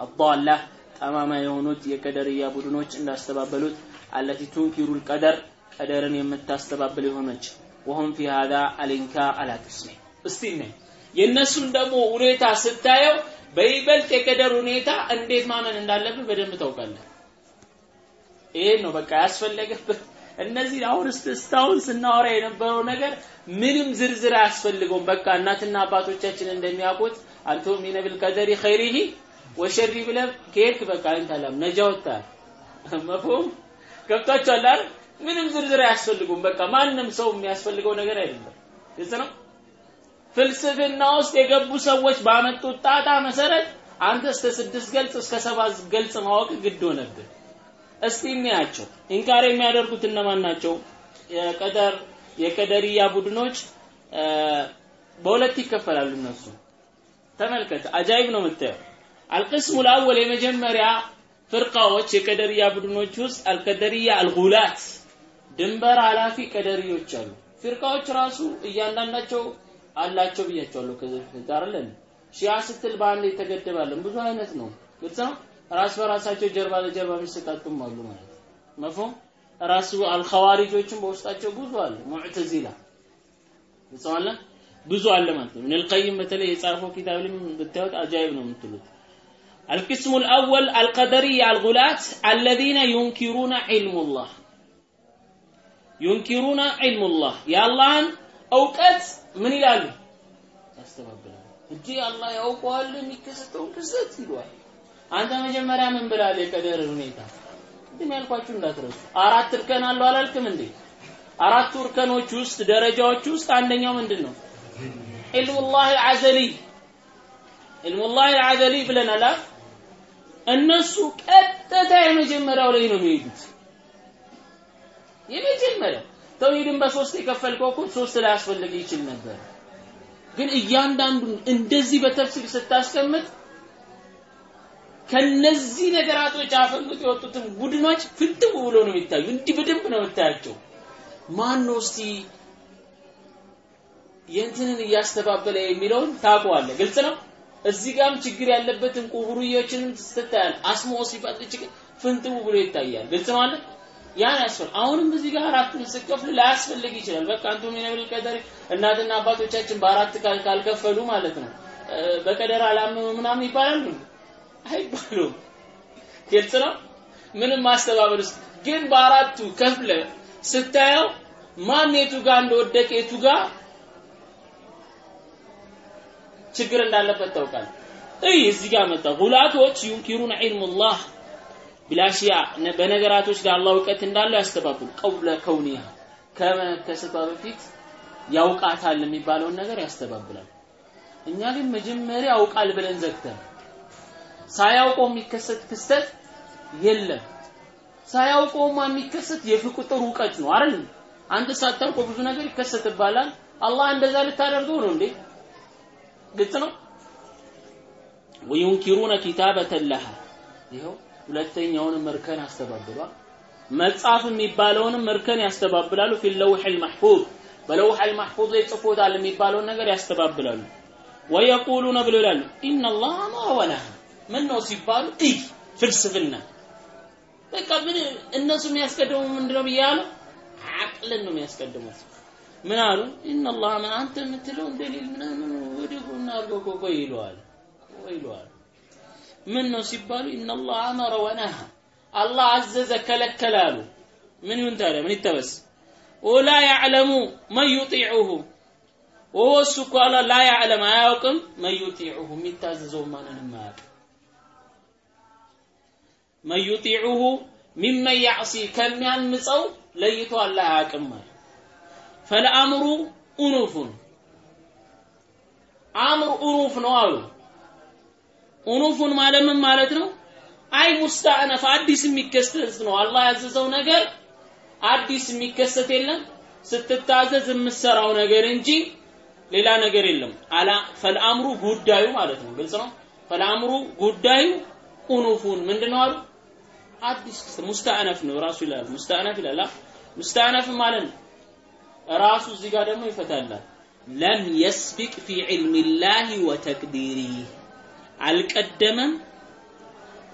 አዳላ ጠማማ የሆኑት የቀደርያ ቡድኖች እንዳስተባበሉት አለቲ ቱንኪሩ ልቀደር ቀደርን የምታስተባብል የሆነች ወሁም ፊ ሃዛ አልኢንካር አላ ቅስመይን የእነሱን ደግሞ ሁኔታ ስታየው በይበልጥ የቀደር ሁኔታ እንዴት ማመን እንዳለብህ በደንብ ታውቃለህ። ይሄን ነው በቃ ያስፈለገበት። እነዚህ አሁን እስካሁን ስናወራ የነበረው ነገር ምንም ዝርዝር አያስፈልገውም። በቃ እናትና አባቶቻችን እንደሚያውቁት አንተ ሚነ ቢልቀደሪ ኸይሪሂ ወሸሪ ብለህ ከሄድክ በቃ አንተላም ነጃ ወጣህ። መፍሁም ገብቷችኋል አይደል? ምንም ዝርዝር አያስፈልጉም። በቃ ማንም ሰው የሚያስፈልገው ነገር አይደለም። ግልጽ ነው። ፍልስፍና ውስጥ የገቡ ሰዎች ባመጡት ጣጣ መሰረት አንተ እስከ ስድስት ገልጽ እስከ ሰባት ገልጽ ማወቅ ግድ ሆነብህ። እስቲ እንያቸው። ኢንካር የሚያደርጉት እነማን ናቸው? የቀደር የቀደርያ ቡድኖች በሁለት ይከፈላሉ። እነሱ ተመልከት፣ አጃይብ ነው የምታየው። አልቅስሙ ልአወል የመጀመሪያ ፍርቃዎች የቀደርያ ቡድኖች ውስጥ አልቀደርያ አልጉላት ድንበር ኃላፊ ቀደርዮች አሉ። ፍርቃዎች ራሱ እያንዳንዳቸው አላቸው ብያቸዋለሁ ከዚህ አይደል ሺያ ስትል በአንድ የተገደባለን ብዙ አይነት ነው ግልጽ ነው ራስ በራሳቸው ጀርባ ለጀርባ የሚሰጣጡም አሉ ማለት መፍሁም ራሱ አልኸዋሪጆችን በውስጣቸው ብዙ አለ ሙዕተዚላ ግልጽ አለ ብዙ አለ ማለት ነው ኢብኑል ቀይም በተለይ የጻፈው ኪታብ ላይ ብታዩት አጃይብ ነው የምትሉት القسم الأول القدرية الغلاة الذين ينكرون علم الله ينكرون علم الله يا الله أوقات ምን ይላሉ ያስተባብላሉ እንጂ አላህ ያውቀዋል የሚከሰተውን ክስተት ይሏል አንተ መጀመሪያ ምን ብላል የቀደር ሁኔታ? ግን ያልኳችሁ እንዳትረሱ። አራት እርከን አለው አላልክም እንዴ? አራቱ እርከኖች ውስጥ ደረጃዎች ውስጥ አንደኛው ምንድን ነው ዒልሙላህ አልዓዘሊ ዒልሙላህ አልዓዘሊ ብለናል እነሱ ቀጥታ የመጀመሪያው ላይ ነው የሚሄዱት። የመጀመሪያው ተውሂድን በሶስት የከፈልከው እኮ ሶስት ላይ ያስፈልግ ይችል ነበር። ግን እያንዳንዱን እንደዚህ በተፍሲር ስታስቀምጥ ከነዚህ ነገራቶች አፈንግጥ የወጡትን ቡድኖች ፍንትው ብሎ ነው የሚታዩ። እንዲህ በደንብ ነው የምታያቸው። ማን ነው እስቲ የእንትንን እያስተባበለ የሚለውን ታውቀዋለህ። ግልጽ ነው። እዚህ ጋም ችግር ያለበትን ቁቡርዮችንም ስትታያል። አስሞ ሲፈጥ ችግር ፍንትው ብሎ ይታያል። ግልጽ ማለት ያን ያስፈል አሁንም እዚህ ጋር አራቱን ስከፍል ላያስፈልግ ይችላል። በቃ አንቱ ሚነብል ቀደር እናትና አባቶቻችን በአራት ካልከፈሉ ማለት ነው በቀደር አላመኑ ምናምን ይባላሉ አይባሉም። ግልጽ ነው። ምንም ማስተባበል ውስጥ ግን በአራቱ ከፍለ ስታየው ማን የቱ ጋር እንደወደቀ የቱ ጋር ችግር እንዳለበት ታውቃል። እይ እዚህ ጋር መጣ ጉላቶች ዩንኪሩን ዒልሙላህ ቢላሽያ በነገራቶች ላይ አላህ እውቀት እንዳለው ያስተባብሉ ቀውለ ከውኒያ ከመከሰቷ በፊት ያውቃታል የሚባለውን ነገር ያስተባብላል። እኛ ግን መጀመሪያ ያውቃል ብለን ዘግተን ሳያውቀው የሚከሰት ክስተት የለም። ሳያውቀውማ የሚከሰት የፍቁጥር እውቀት ነው አይደል? አንተ ሳታውቀው ብዙ ነገር ይከሰትባላል። አላህ እንደዛ ልታደርገው ነው እንዴ? ግልጽ ነው። ወዩንኪሩነ ኪታበተ ለሃ ይኸው ሁለተኛውንም እርከን አስተባብሏል። መጽሐፍ የሚባለውንም እርከን ያስተባብላሉ። ፊ ለውሕ ልመሕፉዝ በለውሕ ልመሕፉዝ ላይ ጽፎታል የሚባለውን ነገር ያስተባብላሉ። ወየቁሉነ ብሎ ይላሉ ኢነላህ ማ ወላሃ ምን ነው ሲባሉ እይ ፍልስፍና በቃ ምን እነሱ የሚያስቀድሙ ምንድነው ብያለሁ አቅልን ነው የሚያስቀድሙት። ምን አሉ? ኢነላህ ምን አንተ የምትለው እንደሌል ምናምን ወደ ጎን አድርጎ ቆይ ይለዋል። ቆይ ይለዋል። ምን ነው ሲባሉ ኢነላህ አመረ ወነሃ አላህ አዘዘ ከለከለ አሉ። ምን ይሁን ታዲያ? ምን ይተበስ? ወላ ያዕለሙ መን ዩጢዑሁ ወሆ እሱ እኮ አላ ላ ያዕለም አያውቅም። መን ዩጢዑሁ የሚታዘዘው ማንንም አያውቅም መን ዩጢዑሁ ሚመን ያዕሲ ከሚያምፀው ለይቶ አላህ አያውቅም ማለት። ፈልአምሩ ኡኑፉን አምር ኡኑፍ ነው አሉ። ኡኑፉን ማለት ምን ማለት ነው? አይ ሙስተአነፍ አዲስ የሚከሰት ነው። አላህ ያዘዘው ነገር አዲስ የሚከሰት የለም። ስትታዘዝ የምትሰራው ነገር እንጂ ሌላ ነገር የለም። አላ ፈልአምሩ ጉዳዩ ማለት ነው። ግልጽ ነው? ፈልአምሩ ጉዳዩ ኡኑፉን ምንድነው አሉ አዲስ ሙስተአነፍ ነው ራሱ ይላል ሙስተአነፍ ይላል ሙስተአነፍ ማለት ነው ራሱ እዚህ ጋር ደግሞ ይፈታላል ለም የስቢቅ ፊ ዒልም ላህ ወተቅዲሪህ አልቀደመም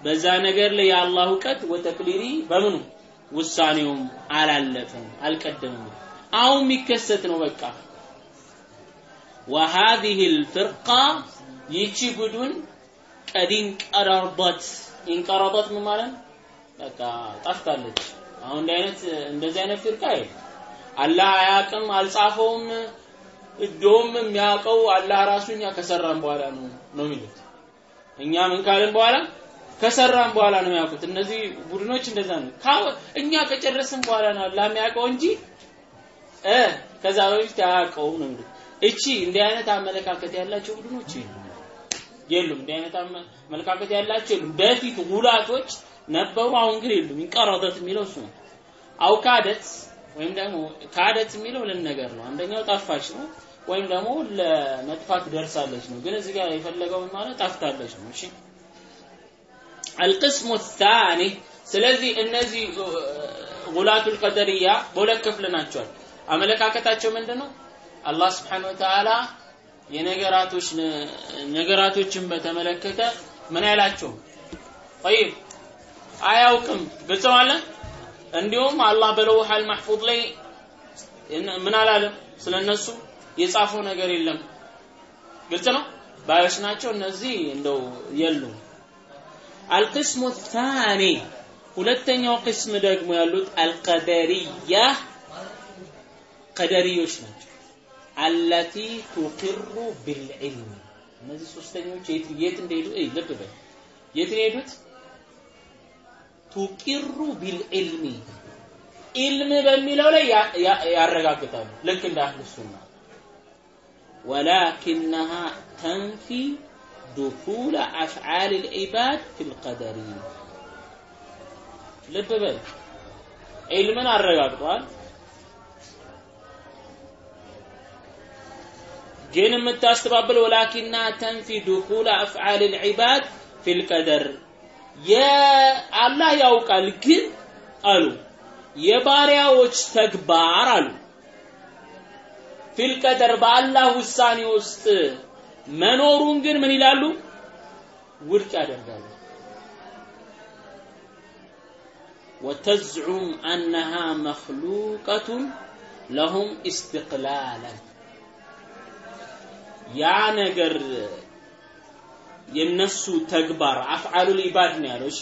በዛ ነገር ላይ የአላህ እውቀት ወተቅዲሪ በምኑ ውሳኔውም አላለፈም አልቀደመም አሁን የሚከሰት ነው በቃ وهذه الفرقة ይቺ ቡድን ቀድ እንቀረበት እንቀረበት ምን ማለት በቃ ጠፍታለች። አሁን እንዲህ አይነት እንደዚህ አይነት ፍርቃ የለም አላህ አያውቅም አልጻፈውም እዶም የሚያውቀው አላህ ራሱ እኛ ከሰራን በኋላ ነው ነው የሚሉት። እኛ ምን ካልን በኋላ? ከሰራን በኋላ ነው የሚያውቁት። እነዚህ ቡድኖች እንደዛ ነው። እኛ ከጨረስን በኋላ ነው አላህ የሚያውቀው እንጂ እ ከዛ በፊት አያውቀውም ነው የሚሉት። እቺ እንዲህ አይነት አመለካከት ያላቸው ቡድኖች የሉም። የሉም። እንዲህ አይነት አመለካከት ያላቸው የሉም። በፊት ጉላቶች ነበሩ አሁን ግን የሉም ይንቀረበት የሚለው እሱ ነው አውካደት ወይም ደግሞ ካደት የሚለው ልን ነገር ነው አንደኛው ጠፋች ነው ወይም ደግሞ ለመጥፋት ደርሳለች ነው ግን እዚህ ጋር የፈለገው ማለት ጠፍታለች ነው እሺ القسم الثاني ስለዚህ እነዚህ ጉላቱል ቀደርያ በሁለት ክፍል ናቸዋል አመለካከታቸው ምንድነው አላህ Subhanahu Wa Ta'ala የነገራቶች ነገራቶችን በተመለከተ ምን አይላቸው طيب አያውቅም። ግልጽ ማለት እንዲሁም አላህ በለውሐል ማህፉዝ ላይ ምን አላለም? ስለነሱ የጻፈው ነገር የለም። ግልጽ ነው? ባዮች ናቸው። እነዚህ እንደው የሉም። አልቅስሙ ታኒ። ሁለተኛው ቅስም ደግሞ ያሉት አልቀደርያ ቀደርዮች ናቸው። አለቲ ቱቅሩ ቢልዕልም። እነዚህ ሶስተኞች የት እንደሄዱ? ልብ በል። የት ነው የሄዱት تقر بالعلم. علم بميلو لا يارغاكتال لك عند أهل السنة. ولكنها تنفي دخول أفعال العباد في القدر. لببل علم ارغاكتال جين متاستبابل ولكنها تنفي دخول أفعال العباد في القدر. የአላህ ያውቃል ግን አሉ። የባሪያዎች ተግባር አሉ። ፊል ቀደር በአላህ ውሳኔ ውስጥ መኖሩን ግን ምን ይላሉ? ውድቅ ያደርጋሉ። ወተዝዑም አነሃ መክሉቀቱን ለሁም ኢስትቅላለን ያ ነገር የነሱ ተግባር አፍዓሉል ኢባድ ነው ያለው። እሺ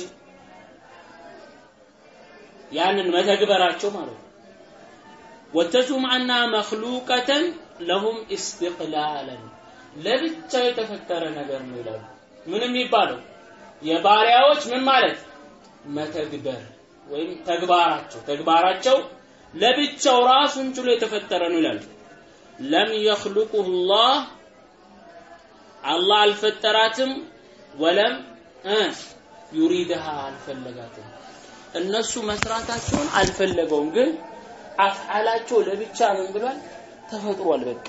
ያንን መተግበራቸው ማለት ነው። ወተዙም አና መክሉቀተን ለሁም ኢስቲቅላለን ለብቻው የተፈጠረ ነገር ነው ይላሉ። ምን የሚባለው? የባሪያዎች ምን ማለት? መተግበር ወይም ተግባራቸው። ተግባራቸው ለብቻው ራሱን ችሎ የተፈጠረ ነው ይላሉ። ለም የኽልቁሁ ላህ አላህ አልፈጠራትም ወለም ዩሪድሃ አልፈለጋትም። እነሱ መስራታቸውን አልፈለገውም ግን አፍዓላቸው ለብቻ ምን ብሏል። ተፈጥሯል በቃ።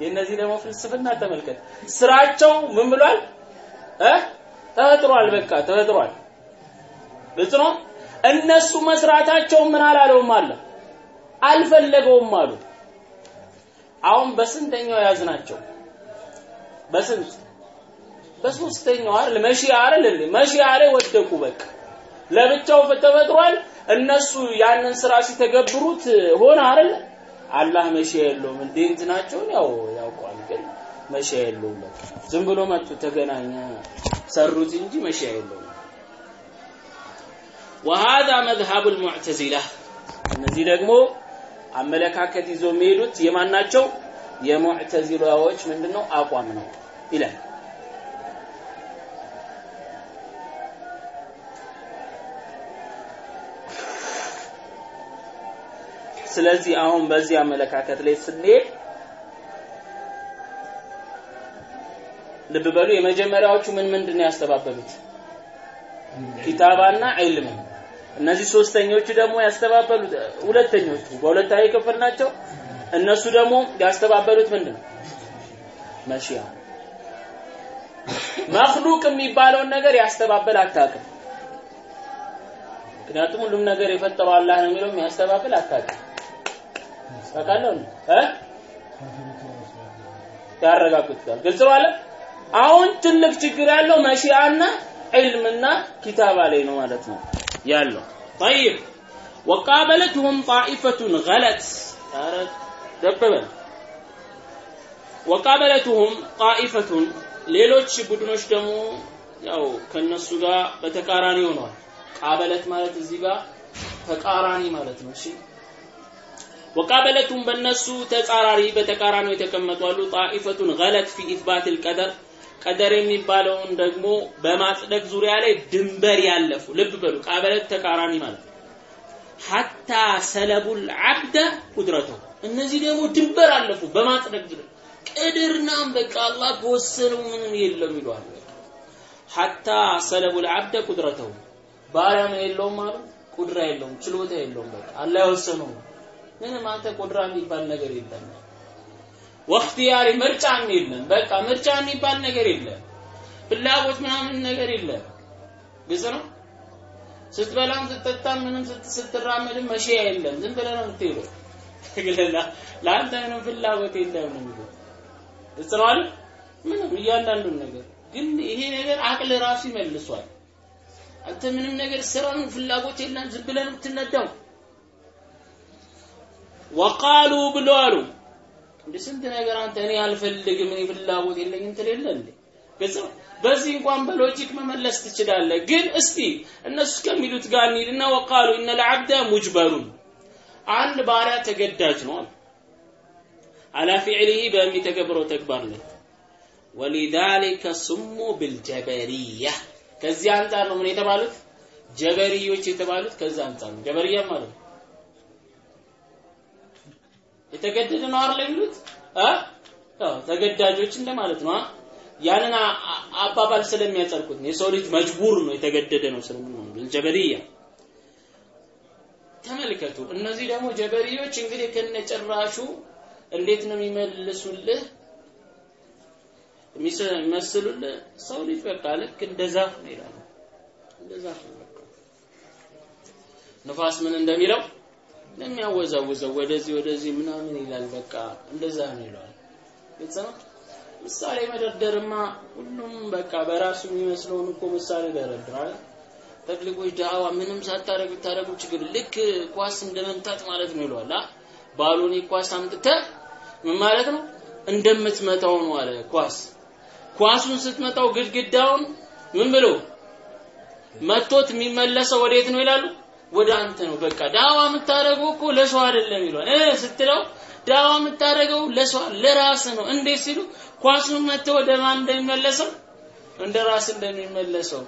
የእነዚህ ደግሞ ፍልስፍና ተመልከት። ስራቸው ምን ብሏል? ተፈጥሯል በቃ ተፈጥሯል። ግልጽ ነው? እነሱ መስራታቸው ምን አላለውም አለ። አልፈለገውም አሉ አሁን በስንተኛው ያዝናቸው በስንት በሶስተኛው አይደል መሺያ አይደል እንዴ መሺያ ላይ ወደቁ በቃ ለብቻው ተፈጥሯል እነሱ ያንን ስራ ሲተገብሩት ሆነ አይደል አላህ መሺያ የለውም እንዴ እንትናቸውን ያው ያውቋል ግን መሺያ የለውም በቃ ዝም ብሎ መጡ ተገናኘ ሰሩት እንጂ መሺያ የለውም وهذا مذهب المعتزلة እነዚህ ደግሞ አመለካከት ይዞ የሚሄዱት የማን ናቸው? የሙዕተዚላዎች ምንድነው? አቋም ነው ይላል። ስለዚህ አሁን በዚህ አመለካከት ላይ ስንሄድ ልብ በሉ የመጀመሪያዎቹ ምን ምንድን ነው ያስተባበሉት? ኪታባና ዒልም እነዚህ ሶስተኞቹ ደግሞ ያስተባበሉት ሁለተኞቹ በሁለታዊ ክፍል ናቸው። እነሱ ደግሞ ያስተባበሉት ምንድን ነው? መሺያ መክሉቅ የሚባለውን ነገር ያስተባበል አታውቅም። ምክንያቱም ሁሉም ነገር የፈጠረው አላህ ነው የሚለው ያስተባበል አታውቅም። ታውቃለህ? ያረጋግጡታል። ግልጽ አለ አሁን ትልቅ ችግር ያለው መሺአና ዒልምና ኪታባ ላይ ነው ማለት ነው ያለው طيب وقابلتهم طائفة غلت ደበበን ወቃበለቱሁም ጣኢፈቱን ሌሎች ቡድኖች ደግሞ ያው ከነሱ ጋር በተቃራኒ ሆነዋል ቃበለት ማለት እዚህ ጋር ተቃራኒ ማለት ነው እሺ ወቃበለቱም በእነሱ ተጻራሪ በተቃራኒው የተቀመጡ አሉ ጣኢፈቱን ገለት ፊ ኢትባት ልቀደር ቀደር የሚባለውን ደግሞ በማጽደቅ ዙሪያ ላይ ድንበር ያለፉ ልብ በሉ ቃበለት ተቃራኒ ማለት ነው። ሐታ ሰለቡል አብደ ቁድረተው እነዚህ ደግሞ ድንበር አለፉ በማጽደቅ ዙሪያ። ቅድርናም በቃ አላህ በወሰነው ምንም የለም ይሏል። ሐታ ሰለቡል አብደ ቁድረተው ባሪያ የለውም አሉ ቁድራ የለውም ችሎታ የለውም በቃ። አላህ የወሰነው ምንም። አንተ ቁድራ የሚባል ነገር የለም ወክትያሪ ምርጫም የለም በቃ ምርጫ የሚባል ነገር የለም። ፍላጎት ምናምን ነገር የለም። ግልጽ ነው? ስትበላም ስትጠጣም ምንም ስትራመድም መሸያ የለም። ዝም ብለህ ነው የምትሄደው። ግለላ ለአንተ ምንም ፍላጎት የለም ነው የሚለው። አይደል? ምንም እያንዳንዱን ነገር ግን ይሄ ነገር አቅል ራሱ ይመልሷል። አንተ ምንም ነገር ስራ ነው ፍላጎት የለም። ዝም ብለህ ነው የምትነዳው። ወቃሉ ብሎ አሉ እንደ ስንት ነገር አንተ እኔ አልፈልግም እኔ ፍላጎት የለኝም ትል እንዴ? በዚህ እንኳን በሎጂክ መመለስ ትችላለህ። ግን እስቲ እነሱ ከሚሉት ጋር እንሂድና ወቃሉ እነ ለዓብደ ሙጅበሩን። አንድ ባሪያ ተገዳጅ ነው አላ ፊዕሊሂ በሚተገብረው ተግባር ላይ። ወሊዛሊከ ሱሙ ብልጀበሪያ ከዚህ አንጻር ነው ምን የተባሉት? ጀበሪዮች የተባሉት ከዛ አንጻር ነው። ጀበሪያ ማለት ነው የተገደደ ነው አይደል የሚሉት? ተገዳጆች እንደማለት ነው። ያንን አባባል ስለሚያጸድቁት ነው። የሰው ልጅ መጅቡር ነው የተገደደ ነው ስለሚሆኑ ጀበሪያ ተመልከቱ። እነዚህ ደግሞ ጀበሪዎች እንግዲህ ከነጭራሹ እንዴት ነው የሚመልሱልህ? የሚመስሉልህ? ሰው ልጅ በቃ ልክ እንደ ነው ይላሉ። እንደ ነው ንፋስ ምን እንደሚለው ለሚያወዛውዘው ወደዚህ ወደዚህ ምናምን ይላል። በቃ እንደዛ ነው ይለዋል። ግልጽ ነው? ምሳሌ መደርደርማ ሁሉም በቃ በራሱ የሚመስለውን እኮ ምሳሌ ደረድራል ተክሊቆች ዳዋ ምንም ሳታረግ ብታረጉ ችግር ልክ ኳስ እንደመምታት ማለት ነው ይለዋል። ባሎኒ ኳስ አምጥተ ምን ማለት ነው? እንደምትመታው ነው አለ ኳስ። ኳሱን ስትመታው ግድግዳውን ምን ብሎ? መቶት የሚመለሰው ወዴት ነው ይላሉ ወደ አንተ ነው። በቃ ዳዋ የምታደርገው እኮ ለሰው አይደለም ይሏል። እ ስትለው ዳዋ የምታደርገው ለሰው ለራስ ነው። እንዴት ሲሉ ኳሱን መተ ወደ ማን እንደሚመለሰው? እንደ ራስ እንደሚመለሰው።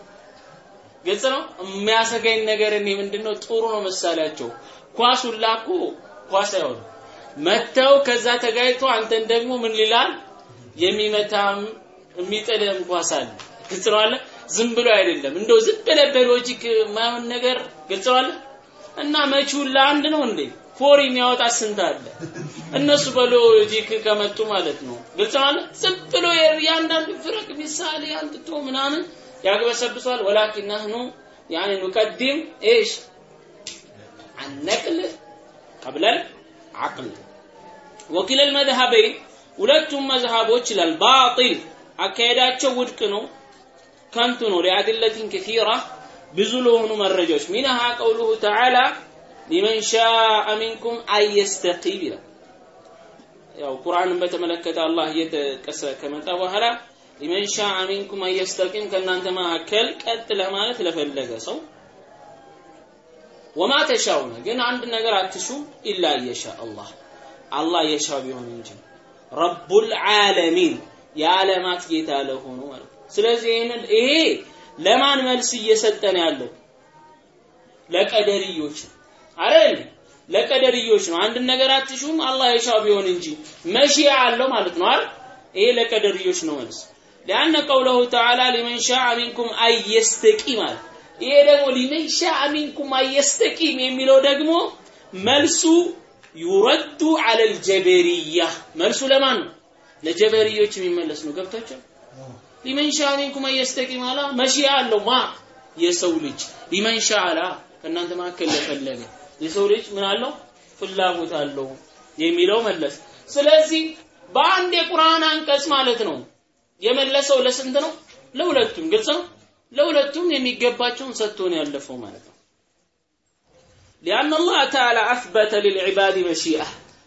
ግልጽ ነው? የሚያሰጋኝ ነገር እኔ ምንድነው? ጥሩ ነው ምሳሌያቸው። ኳሱን ላኩ ኳስ አይሆን መተው ከዛ ተጋይቶ አንተን ደግሞ ምን ይላል? የሚመታም የሚጥልም ኳስ አለ። ግልጽ ነው አለ ዝም ብሎ አይደለም እንደው ዝም ብለህ በሎጂክ ማይሆን ነገር ግልጽ ነው አለ እና መቺውን ለአንድ ነው እንዴ ፎር የሚያወጣ ስንት አለ እነሱ በሎጂክ ከመጡ ማለት ነው ግልጽ ነው አለ ዝም ብሎ ያንዳንዱ ፍረቅ ምሳሌ አንጥቶ ምናምን ያግበሰብሷል ወላኪን ነህኑ ያኒ ኑቀድም ايش النقل قبل العقل ወኪል المذهبين ሁለቱም መዝሃቦች ይላል ባጢል አካሄዳቸው ውድቅ ነው ከንቱ ነው። ሊአድለትን ከሲራ ብዙ ለሆኑ መረጃዎች። ሚንሃ ቀውሉሁ ተዓላ ሊመን ሻአ ሚንኩም አየስተቂም ይላል። ያው ቁርአንን በተመለከተ አላህ እየጠቀሰ ከመጣ በኋላ ሊመን ሻአ ሚንኩም አየስተቂም ከእናንተ መካከል ቀጥ ለማለት ለፈለገ ሰው ወማ ተሻውነ ግን አንድ ነገር አትሹ ኢላ የሻ አላህ። አላህ የሻ ቢሆን እንጂ ረቡል ዓለሚን የዓለማት ጌታ ለሆኑ ማለት ስለዚህ ይህንን ይሄ ለማን መልስ እየሰጠን ያለው ለቀደርዮች አይደል ለቀደርዮች ነው አንድ ነገር አትሹም አላህ የሻ ቢሆን እንጂ መሺያ አለው ማለት ነው አይደል ይሄ ለቀደርዮች ነው መልስ لأن قوله تعالى لمن شاء منكم أن يستقيم ይሄ ደግሞ ሊመን ሻአ ሚንኩም አየስተቂም የሚለው ደግሞ መልሱ ዩረዱ አለል ጀበሪያ መልሱ ለማን ነው ለጀበሪዮች የሚመለስ ነው ገብታቸው ሊመን ሚንኩም አየስተቂም አላ መሺያ አለው። ማ? የሰው ልጅ። ሊመን ሻ አላ። ከእናንተ መካከል ለፈለገ። የሰው ልጅ ምን አለው? ፍላጎት አለው የሚለው መለስ። ስለዚህ በአንድ የቁርአን አንቀጽ ማለት ነው የመለሰው ለስንት ነው? ለሁለቱም። ግልጽ ነው? ለሁለቱም የሚገባቸውን ሰጥቶን ነው ያለፈው ማለት ነው። ሊአን አላህ ተዓላ አስበተ ሊልዕባድ መሺአ።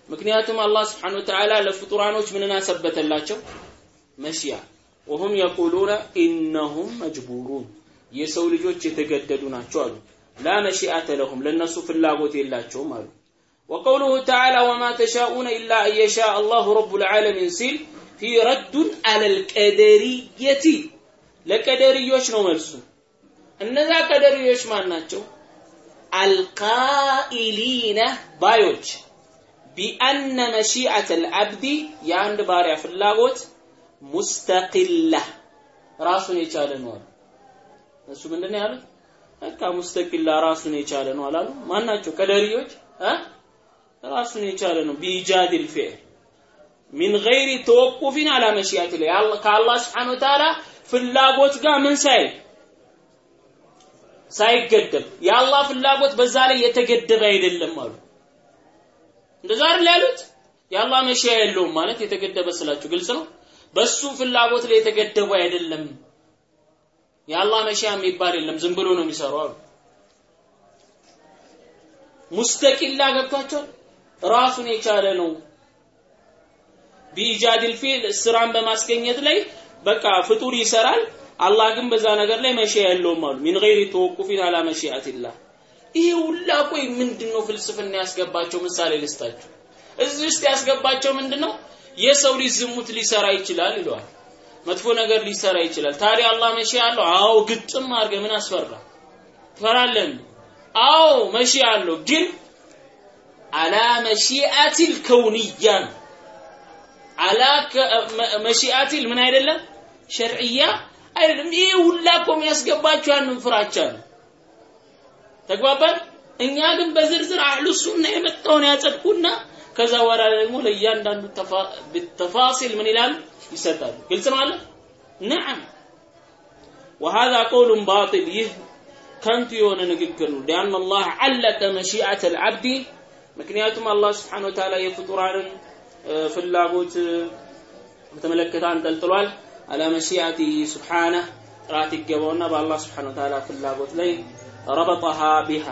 ምክንያቱም አላህ ስብሓን ወተዓላ ለፍጡራኖች ምንን ሰበተላቸው መሺያ ወሁም የቁሉነ ኢነሁም መጅቡሩን የሰው ልጆች የተገደዱ ናቸው አሉ። ላ መሺአተ ለሁም ለእነሱ ፍላጎት የላቸውም አሉ። ወቀውሉሁ ተዓላ ወማ ተሻኡነ ኢላ አንየሻ አላሁ ረቡ ልዓለሚን ሲል ፊ ረዱን አለልቀደርየቲ ለቀደርዮች ነው መልሱ። እነዛ ቀደርዮች ማን ናቸው? አልቃኢሊነ ባዮች። ቢአነ መሺአተ ልአብዲ የአንድ ባሪያ ፍላጎት ሙስተቂላ ራሱን የቻለ ነው አሉ። እሱ ምንድን ነው ያሉት? በቃ ሙስተቂላ ራሱን የቻለ ነው አላሉ። ማን ናቸው ቀደርዮች ራሱን የቻለ ነው። ቢኢጃድ ልፊዕል ሚን ገይሪ ተወቁፊን አላ መሺአት ላይ። ከአላህ ስብሓን ወተዓላ ፍላጎት ጋር ምን ሳይ ሳይገደብ። የአላህ ፍላጎት በዛ ላይ የተገደበ አይደለም አሉ። እንደዛ አይደል ያሉት? የአላህ መሽያ የለውም ማለት የተገደበ ስላችሁ ግልጽ ነው በሱ ፍላጎት ላይ የተገደቡ አይደለም። የአላህ መሽያ የሚባል የለም። ዝም ብሎ ነው የሚሰራው አሉ። ሙስተቂላ ገብቷቸዋል። ራሱን የቻለ ነው። ቢኢጃድል ፊል ስራን በማስገኘት ላይ በቃ ፍጡር ይሰራል። አላህ ግን በዛ ነገር ላይ መሽያ የለውም አሉ። ሚን ገይሪ ተወቁፊን አላ መሽአትላህ ይሄ ሁላ ቆይ ምንድነው ፍልስፍና ያስገባቸው? ምሳሌ ልስጣችሁ። እዚህ ውስጥ ያስገባቸው ምንድነው የሰው ልጅ ዝሙት ሊሰራ ይችላል ይለዋል። መጥፎ ነገር ሊሰራ ይችላል። ታዲያ አላህ መሽያ አለው? አዎ ግጥም አድርገ ምን አስፈራ? ትፈራለን አዎ መሽያ አለው። ግን አላ መሽአቲል ከውንያ ነው አላ መሺአቲል ምን አይደለም? ሸርዕያ አይደለም። ይሄ ሁላ እኮ የሚያስገባቸው ያንን ፍራቻ ነው። ተግባባን? እኛ ግን በዝርዝር አህሉ ሱና የመጣውን ያጸድቁና ከዛ ወራ ደግሞ ለእያንዳንዱ ተፋሲል ምን ይላሉ ይሰጣሉ ግልጽ ነው አለ ነዓም وهذا قول باطل ይህ ከንቱ የሆነ ንግግር ነው ሊአን አላህ አለቀ መሺአተ ልዓብዲ ምክንያቱም አላህ ስብሓን ወተዓላ የፍጡራንን ፍላጎት በተመለከተ አንጠልጥሏል አላ መሺአቲ ስብሓነህ ጥራት ይገባውና በአላህ ስብሓን ወተዓላ ፍላጎት ላይ ረበጠሃ ቢሃ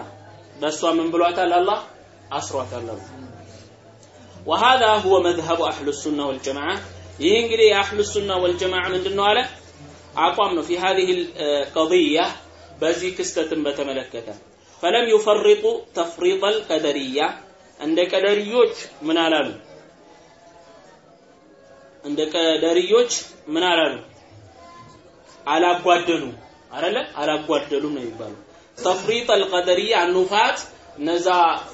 በእሷ ምን ብሏታል አላህ አስሯታል አሉ ወሃዛ ሁወ መዝሀቡ አህሉ ሱና ወልጀማዓ ይህ እንግዲህ የአህሉ ሱና ወልጀማዓ ምንድን ነው አለ? አቋም ነው። ፊ ሀዚህ ቀضያ በዚህ ክስተትን በተመለከተ። ፈለም ዩፈርጡ ተፍሪጥ አልቀደርያ እንደ ቀደርዮች ምን አላሉ? እንደ ቀደርዮች ምን አላሉ? አላጓደሉም አረለ አላጓደሉም ነው የሚባሉ ተፍሪጥ አልቀደርያ ኑፋት እነዛ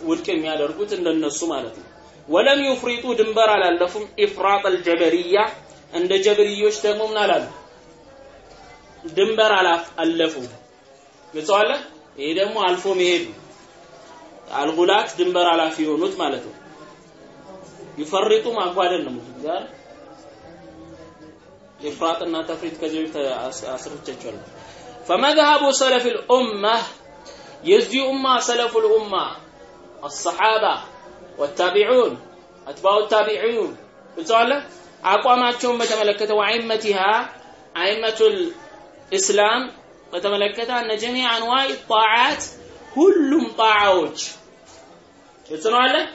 ውድቅ የሚያደርጉት እንደነሱ ማለት ነው። ወለም ዩፍሪጡ ድንበር አላለፉም ኢፍራጥ አልጀበርያ እንደ ጀበርዮች ደግሞ ምን አላሉ ድንበር አለፉ ግልጸዋለ ይሄ ደግሞ አልፎ መሄዱ አልጉላት ድንበር አላፊ የሆኑት ማለት ነው ይፈርጡ ማጓደል ነው ዛሬ ኢፍራጥና ተፍሪጥ ከዚህ በፊት አስርቻቸዋለሁ فمذهب سلف الأمة يزي أمة سلف الأمة الصحابة والتابعون أتباع التابعون بتقول له؟ أقواماتهم بتملكته وعمتها أئمة الإسلام بتملكتها أن جميع أنواع الطاعات كلهم طاعوج بتقول له؟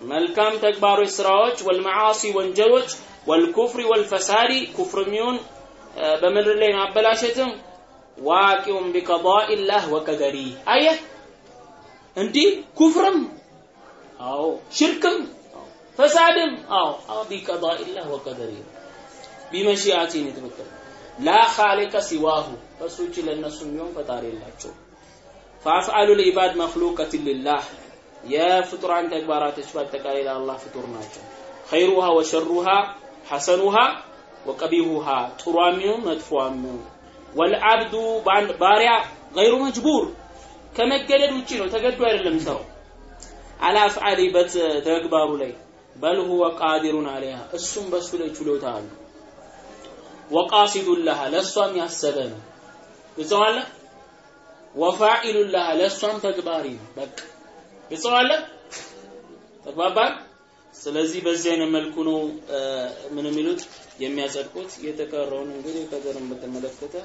ملكام تكبار إسراوج والمعاصي وانجلوج والكفر والفساد كفر ميون آه، بمر اللي ما بلاشتهم واقعهم بقضاء الله وقدره. أيه؟ أنت كفرم. አዎ። ሽርክም ፈሳድም አዎ። አዎ ቢቀዳኢላህ ወቀደሪ ቢመሺአቲን የተፈጠረ ላ ኻሊቀ ሲዋሁ ከሱ ውጭ ለእነሱ የሚሆን ፈጣሪ የላቸው ፈአፍዓሉ ልዒባድ መክሉቀት ልላህ የፍጡራን ተግባራቶች በአጠቃላይ ለአላህ ፍጡር ናቸው። ኸይሩሃ ወሸሩሃ ሐሰኑሃ ወቀቢሁሃ ጥሯም ይሁን ወልዓብዱ ባሪያ ገይሩ መጅቡር። ከመገደድ ውጪ ነው ተገዶ አይደለም ሰው አላ አፍዓሊ በተግባሩ ላይ በል ሁወ ቃዲሩን አለይሃ እሱም በሱ ላይ ችሎታ አሉ ወቃሲዱን ለሃ ለእሷም ያሰበ ነው ግልጸዋለ ወፋኢሉን ለሃ ለእሷም ተግባሪ ነው በቃ ግልጸዋለ ተግባባን ስለዚህ በዚህ አይነት መልኩ ነው ምን የሚሉት የሚያጸድቁት የተቀረውን እንግዲህ ቀደርን በተመለከተ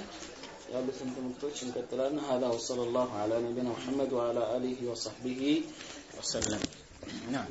ያሉትን ትምህርቶች እንቀጥላለን هذا وصلى الله على نبينا محمد وعلى آله وصحبه وسلم. نعم.